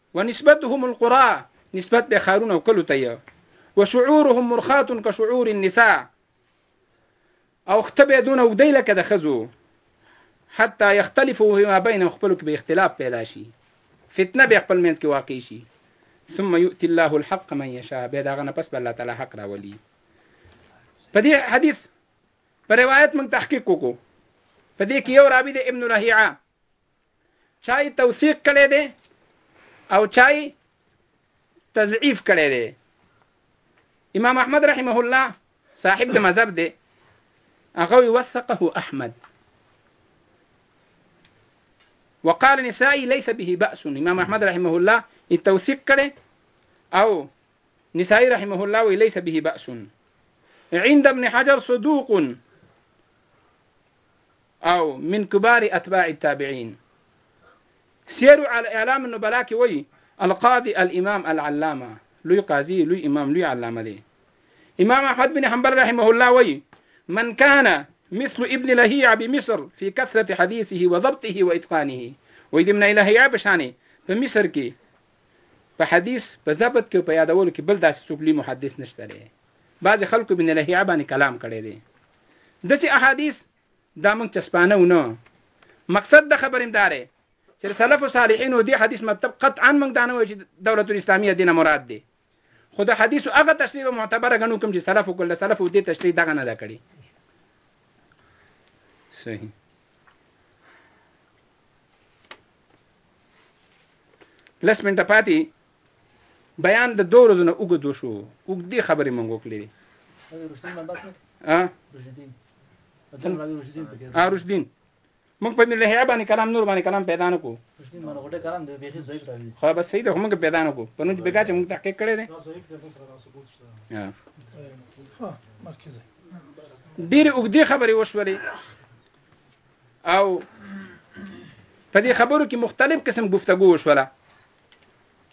ونسبتهم القرى نسبت به خارونه او کلو ته وشعورهم مرخات كشعور النساء او ختبه دون او دی لکه د خزو حتی یختلفو فيما بین خپل کې به اختلاف پیدا شي فتنه به خپل منځ کې واقع شي ثم يؤتي الله الحق من يشاء به دا غنه پس الله تعالی حق راولي په دې حدیث په روایت من تحقیق وکړو په دې کې یو راوی د ابن رهیعه چا یې توثیق کړی دی او چا یې تضعیف کړی دی امام احمد رحمه الله صاحب د مذهب دی هغه وثقه احمد وقال نسائی ليس به بأس امام احمد رحمه الله التوثيق کړي او نسائی رحمه الله وی ليس به بأس عند ابن حجر صدوق او من کبار اتباع التابعین سیر علی اعلام النبلاء کې وایي القاضي الامام العلامه لوی قاضي لوی امام لوی علامه دی امام احمد بن حنبل رحمه الله وایي من كان مثل ابن لهيعة بمصر في كثرة حديثه وضبطه واتقانه وې د ابن لهيعة په شانې په مصر کې په حدیث په ضبط کې په یادولو کې بل داسې څوک لوی محدث نشته دی بعضې خلکو ابن لهیعه باندې کلام کړی دی داسې احادیث دا موږ چسپانه و نه مقصد د خبریم داره چې د سلف صالحینو دې حدیث مطلب قطعا موږ دا نه وایو چې دولت الاسلامي دینه مراد دی خو د حدیث هغه تشریح به معتبره ګڼو کوم چې سلف وکړل د سلفو دې تشریح دغه نه ده کړې صحیح لس منټه پاتې بیان د دوه ورځو نه اوږد وشو اوږدې خبرې مونږ وکړې دي ا رشدین موږ په ملي هيا باندې کلام نور باندې کلام پیدا نه کو خو بس صحیح ده موږ پیدا نه کو په نوم بګا چې موږ تحقیق کړی دی ډېر اوږدې خبرې وشولې او په دې خبرو کې مختلف قسم گفتگو وشوله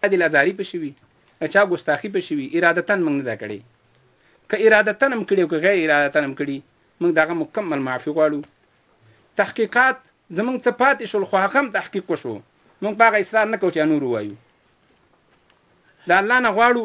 که دې لا زاري پشي وي، له چا ګستاخي پشي وي، ارادتاً موږ نه ده کړې. که ارادتاً هم کړې او که غیر ارادتاً هم کړي، موږ د هغه مکمل معافي غواړو. تحقیقات زموږ څه پاتې شول، خو هغه هم تحقیق وشو. موږ په هغه اصرار نه کوو چې نور ووایو. د الله نه غواړو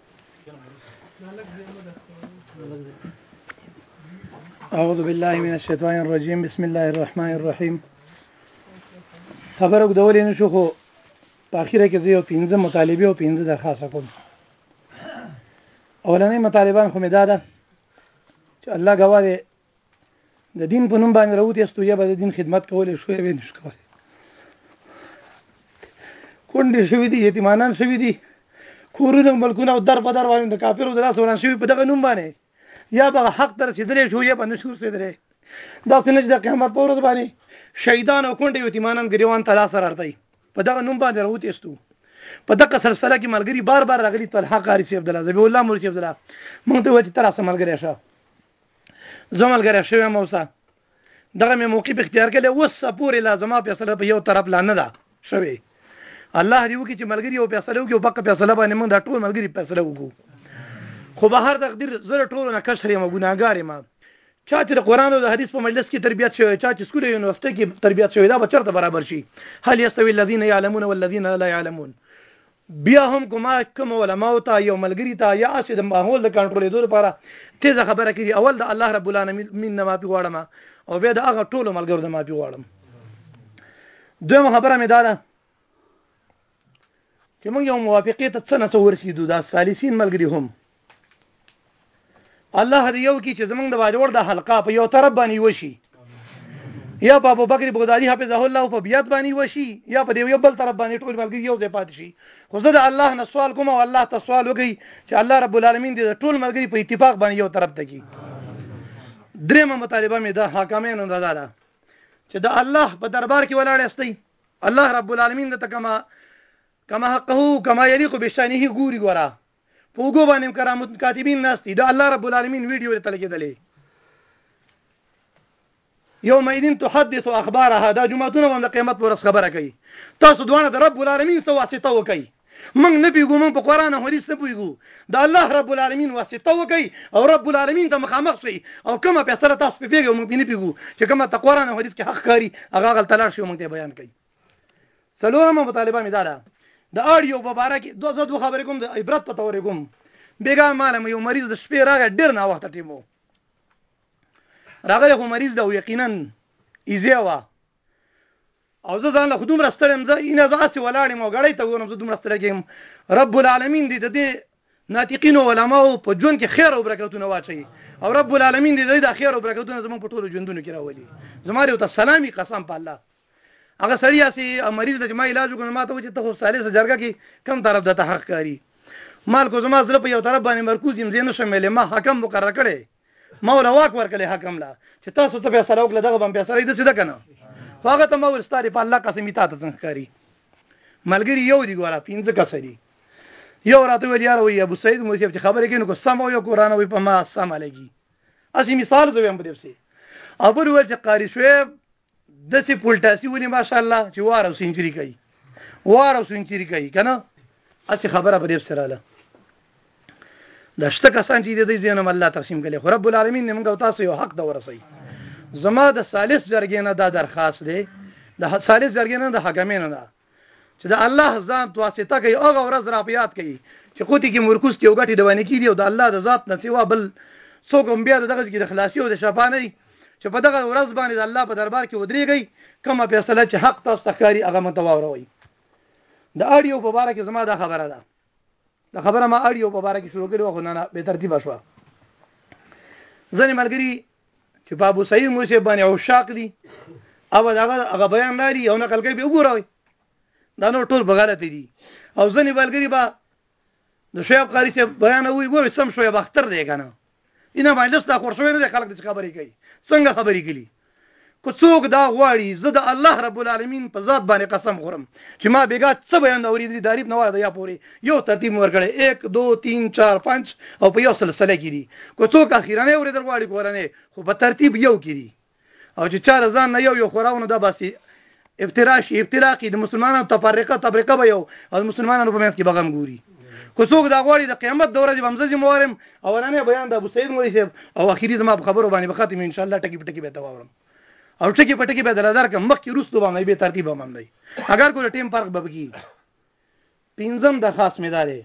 أعوذ بالله من الشيطان الرجيم بسم الله الرحمن الرحيم خبرو دولې نشو خو په اخیره کې زه یو پنځه مطالبه او پنځه درخواست کوم اولنې مطالبان خو مې دا ده چې الله غواړي د دین په نوم باندې راوتی استو یا به د دین خدمت کولې شو یا به نش کولې کونډې شوې دي یتیمانان شوې دي کورونه ملکونه او در په در باندې د کافرو د لاس وران شوی په دغه نوم باندې یا به حق تر رسیدلې شو یا به نشور رسیدلې دا څنګه چې د قیامت پر ورځ باندې شهیدان او کونډې یتیمانان ګریوان ته لاس ورارتای په دغه نوم باندې راوتی استو په دغه سلسله کې ملګری بار بار راغلی طلحه قاری سی عبد الله زبی الله مرسی عبد الله مونږ ته وایي تر اسه ملګری شه زمل غره شوی موسا دغه مې موقف اختیار کړي اوس پورې لازمه فیصله په یو طرف لا نه ده شوی الله دې وکړي چې ملګری یو فیصله وکړي او پکې فیصله باندې موږ دا ټول ملګری فیصله وکړو خو به هر تقدیر زره ټولو نه کشر یم ګناګار یم چا چې د قران او د حدیث په مجلس کې تربیت شوی چا چې سکول یونیورسيټي کې تربیت شوی دا به چرته برابر شي هل یستوی الذین یعلمون والذین لا یعلمون بيا هم کومه کومو علماوو ته يو ملګري ته يا هسې د ماحول د کنټرولېدو لپاره تېزه خبره کړي اول د الله رب العالمين نه معافي غواړم او بيا د هغه ټولو ملګرو نه معافي غواړم دویمه خبره مې دا ده چې موږ یو موافقې ته څه نه څه ورسېدو دا ثالثین ملګري هم الله دې یو کی چې زمونږ د باجوړ د حلقه په یو طرف باندې وشي یا په ابو بکر بغدادي حفظه الله په بیات باندې وشي یا په دیو بل طرف باندې ټول ملګری یو ځای پات شي خو زه د الله نه سوال کوم او الله ته سوال وکي چې الله رب العالمین دې د ټول ملګری په اتفاق باندې یو طرف ته کی درېمه مطالبه مې د حاکمانو نه ده چې د الله په دربار کې ولاړ استي الله رب العالمین د تکما کما حقه کما یلیق بشانه ګوري ګورا په اوږو باندې کرام کاتبین ناست دي د الله رب العالمین ویډیو ورته لګېدلې یومئذ تحدث اخبارها دا جمعتونه هم د قیامت پر ورځ خبره کوي تاسو دوانه د رب العالمین سره واسطه وکړئ موږ نه پیګو موږ په قران او حدیث نه پیګو د الله رب العالمین واسطه وکي او رب العالمین ته مخامخ شي او کومه فیصله تاسو په پیګو موږ نه پیګو چې کومه ته قران او حدیث کې حق کاری هغه غلط لار شي موږ ته بیان کړي څلورمه مطالبه مې دا ده د آډیو په باره کې دوه دوه خبرې کوم د عبرت په تور کوم بیګا مال مې یو مریض د شپې راغی ډیر نه وخت ټیمو راغلی خو مریض ده یقینا ایزه وا او زه ځان له خودم راستړم زه اینه زه اسی ولاړم او غړی ته ورم زه دوم راستړګم رب العالمین دې د دې ناطقین او علماو په ژوند کې خیر او برکتونه واچوي او رب العالمین دې دې دا خیر او برکتونه زموږ په ټولو ژوندونو کې راولي زما دې ته سلامي قسم په الله هغه سړی اسی مریض د جما علاج وکړ ما ته و چې ته خو سالي سره جرګه کې کم طرف د تحقیق کاری مال کو زما زړه په یو طرف باندې مرکوز یم زه نشم ملې ما حکم مقرر کړی ما ولا واک ورکړي حکم لا چې تاسو ته فیصله وکړه دغه باندې فیصله دې څه ده کنه خو هغه ته ما ول ستاره په الله قسم تا ته څنګه کاری ملګری یو دی ګوره پینځه کس دی یو راته ویل یار وی ابو سعید مو چې خبرې کینو کو سم یو قران وی په ما سم لګي اسی مثال زویم په دې او بل ویل چې قاری شعیب دسې پولټاسي ونی ماشاءالله چې واره سنچري کوي واره سنچري کوي کنه اسی خبره په دې سره له د شته کسان چې د دې زینم الله تقسیم کړي خو رب العالمین موږ تاسو یو حق د ورسي زما د ثالث جرګې نه دا درخواست دی د ثالث جرګې نه د حکمین نه چې د الله ځان تواسطه کوي هغه ورځ را په یاد کوي چې قوتي کې مرکوز کې او ګټې دوانې کېدي او د الله د ذات نه سوا بل څوک هم بیا د دغه کې د خلاصي او د شفا نه دي چې په دغه ورځ باندې د الله په دربار کې ودرېږئ کومه فیصله چې حق تاسو ته ښکاري هغه مونږ ته واوروئ د اډیو په باره کې زما دا خبره ده دا خبره ما اډیو په باره کې شروع کړې وه خو نه نه بې ترتیبه شوه ځینې ملګري چې په ابو سعید موسی باندې او شاق دي او داغه هغه بیان لري او نقل کوي وګوروي دا نور ټول بغالت دي او ځنې بلګری با د شعیب قاری سے بیان وی ګور سم شعیب اختر دی کنه اینه باندې لسته خور شوی نه خلک د خبرې کوي څنګه خبرې کوي که څوک دا غواړي زه د الله رب العالمين په ذات باندې قسم خورم چې ما بېګا څه بيان اورېدلي د الف نه والا د يا پورې يو ترتيب مې ورکړی ايک دو تين چار پنج او په يو سلسله کې دي که څوک اخيرنی اورېدل غواړي کورنی خو په ترتيب يو کې دي او چې چا له ځان نه يو يو خوراو نو دا باسي افتراشي افتراقي د مسلمانانو تفرقه تفرقه به یو او مسلمانانو په منځ کې بغم ګوري که څوک دا غواړي د قیامت د ورځې بمزه زموارم اولنې بیان د ابو سعید مولوی صاحب او اخیری زما په خبرو باندې به ختم ان شاء الله ټکی پټکی به تواورم او ټکی پټکی به دلدار کوم مخکې روستو باندې به ترتیب باندې دی اگر کوله ټیم فرق به بږي پینځم درخواست مې داري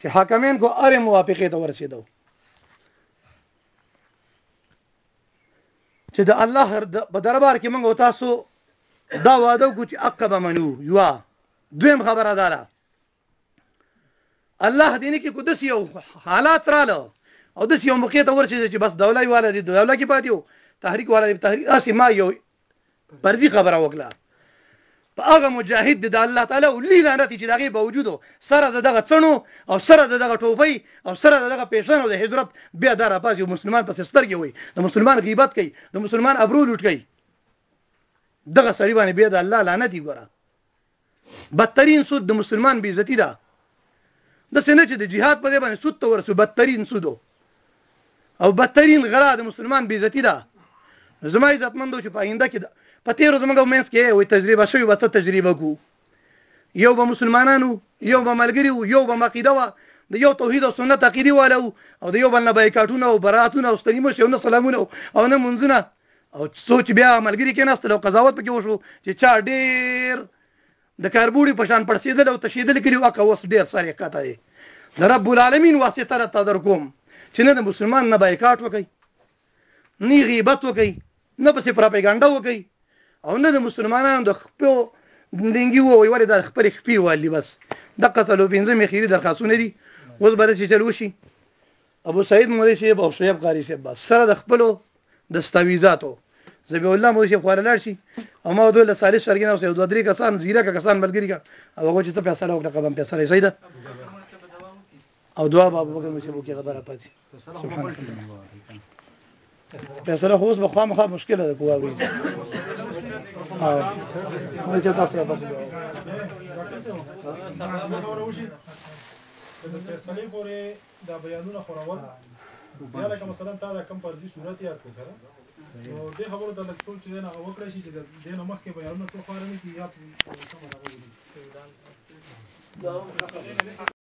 چې حاکمین کو اره موافقه ته ورسېدو چې د الله په دربار کې موږ تاسو دا وعده وکړو چې حق به منو یوا دویم خبره ده لا الله دې نه کې کو دسی یو حالات رااله او دسی یو موقع ته ورسېد چې بس دوله والا دې دوله کې پاتې وو تحریک والا دې تحریک اسی ما یو پردي خبره وکړه په هغه مجاهد د الله تعالی ولي لعنت چې دغه باوجود سره دغه څڼو او سره دغه ټوپۍ او سره دغه پیشن او د هجرت بیا دار پاز یو مسلمان په سترګې وي د مسلمان غیبت کوي د مسلمان ابرو لوټ کوي دغه سړي باندې بیا د الله لعنت ګوره بدترین سود د مسلمان بې عزتي ده داسې نه چې د جهاد په ځای باندې سود ته ورسو بدترین سود او بدترین غلا د مسلمان بې عزتي ده زما عزتمندو چې په آینده کې په تیرو زمونږ مینس کې وي تجربه شوی به څه تجربه کو یو به مسلمانانو یو به ملګری یو به مقیده و د یو توحید او سنت عقیدی والو او د یو بل نه بایکاټونه او براتونه او ستنیمو شونه سلامونه او نه منځونه او څو چې بیا ملګری کېناستل او قضاوت پکې وشو چې چا ډېر د کاربوړي په شان پړسېدل او تشېدل کړي او که اوس ډېر سر یې کته دی د رب العالمین واسطه راته در کوم چې نه د مسلمان نه بایکاټ وکړي نه غیبت وکړي نه پسې پراپیګانډه وکړي او نه د مسلمانانو د خپو لنګي ووي ولې د خپل خپي والي بس دغه څلو پنځه مخيري درخواستونه دي اوس به چې چلو شي ابو سعید مولوی صاحب او صہیب قاری صاحب با سره د خپل دستاویزاتو زبی الله مولوی صاحب خور لاړ شي او ما دوی له صالح سرګین او سید درې کسان زیرک کسان ملګری کا او هغه چې ته فیصله وکړه قدم فیصله صحیح ده او دعا باب بکر مو شبو کې غدار پاتې سبحان الله فیصله خو اوس به خامخا مشکله ده کوه وی او نو چې تاسو را پاتې فیصله پورې دا بیانونه خورول بیا لکه مثلا تا دا کم فرضي صورت یاد کړو کنه نو دې خبرو ته لږ ټول چې نه هغه وکړی شي چې دې نه مخکې بیانونه ټول خاره نه کی یا کومه هغه وي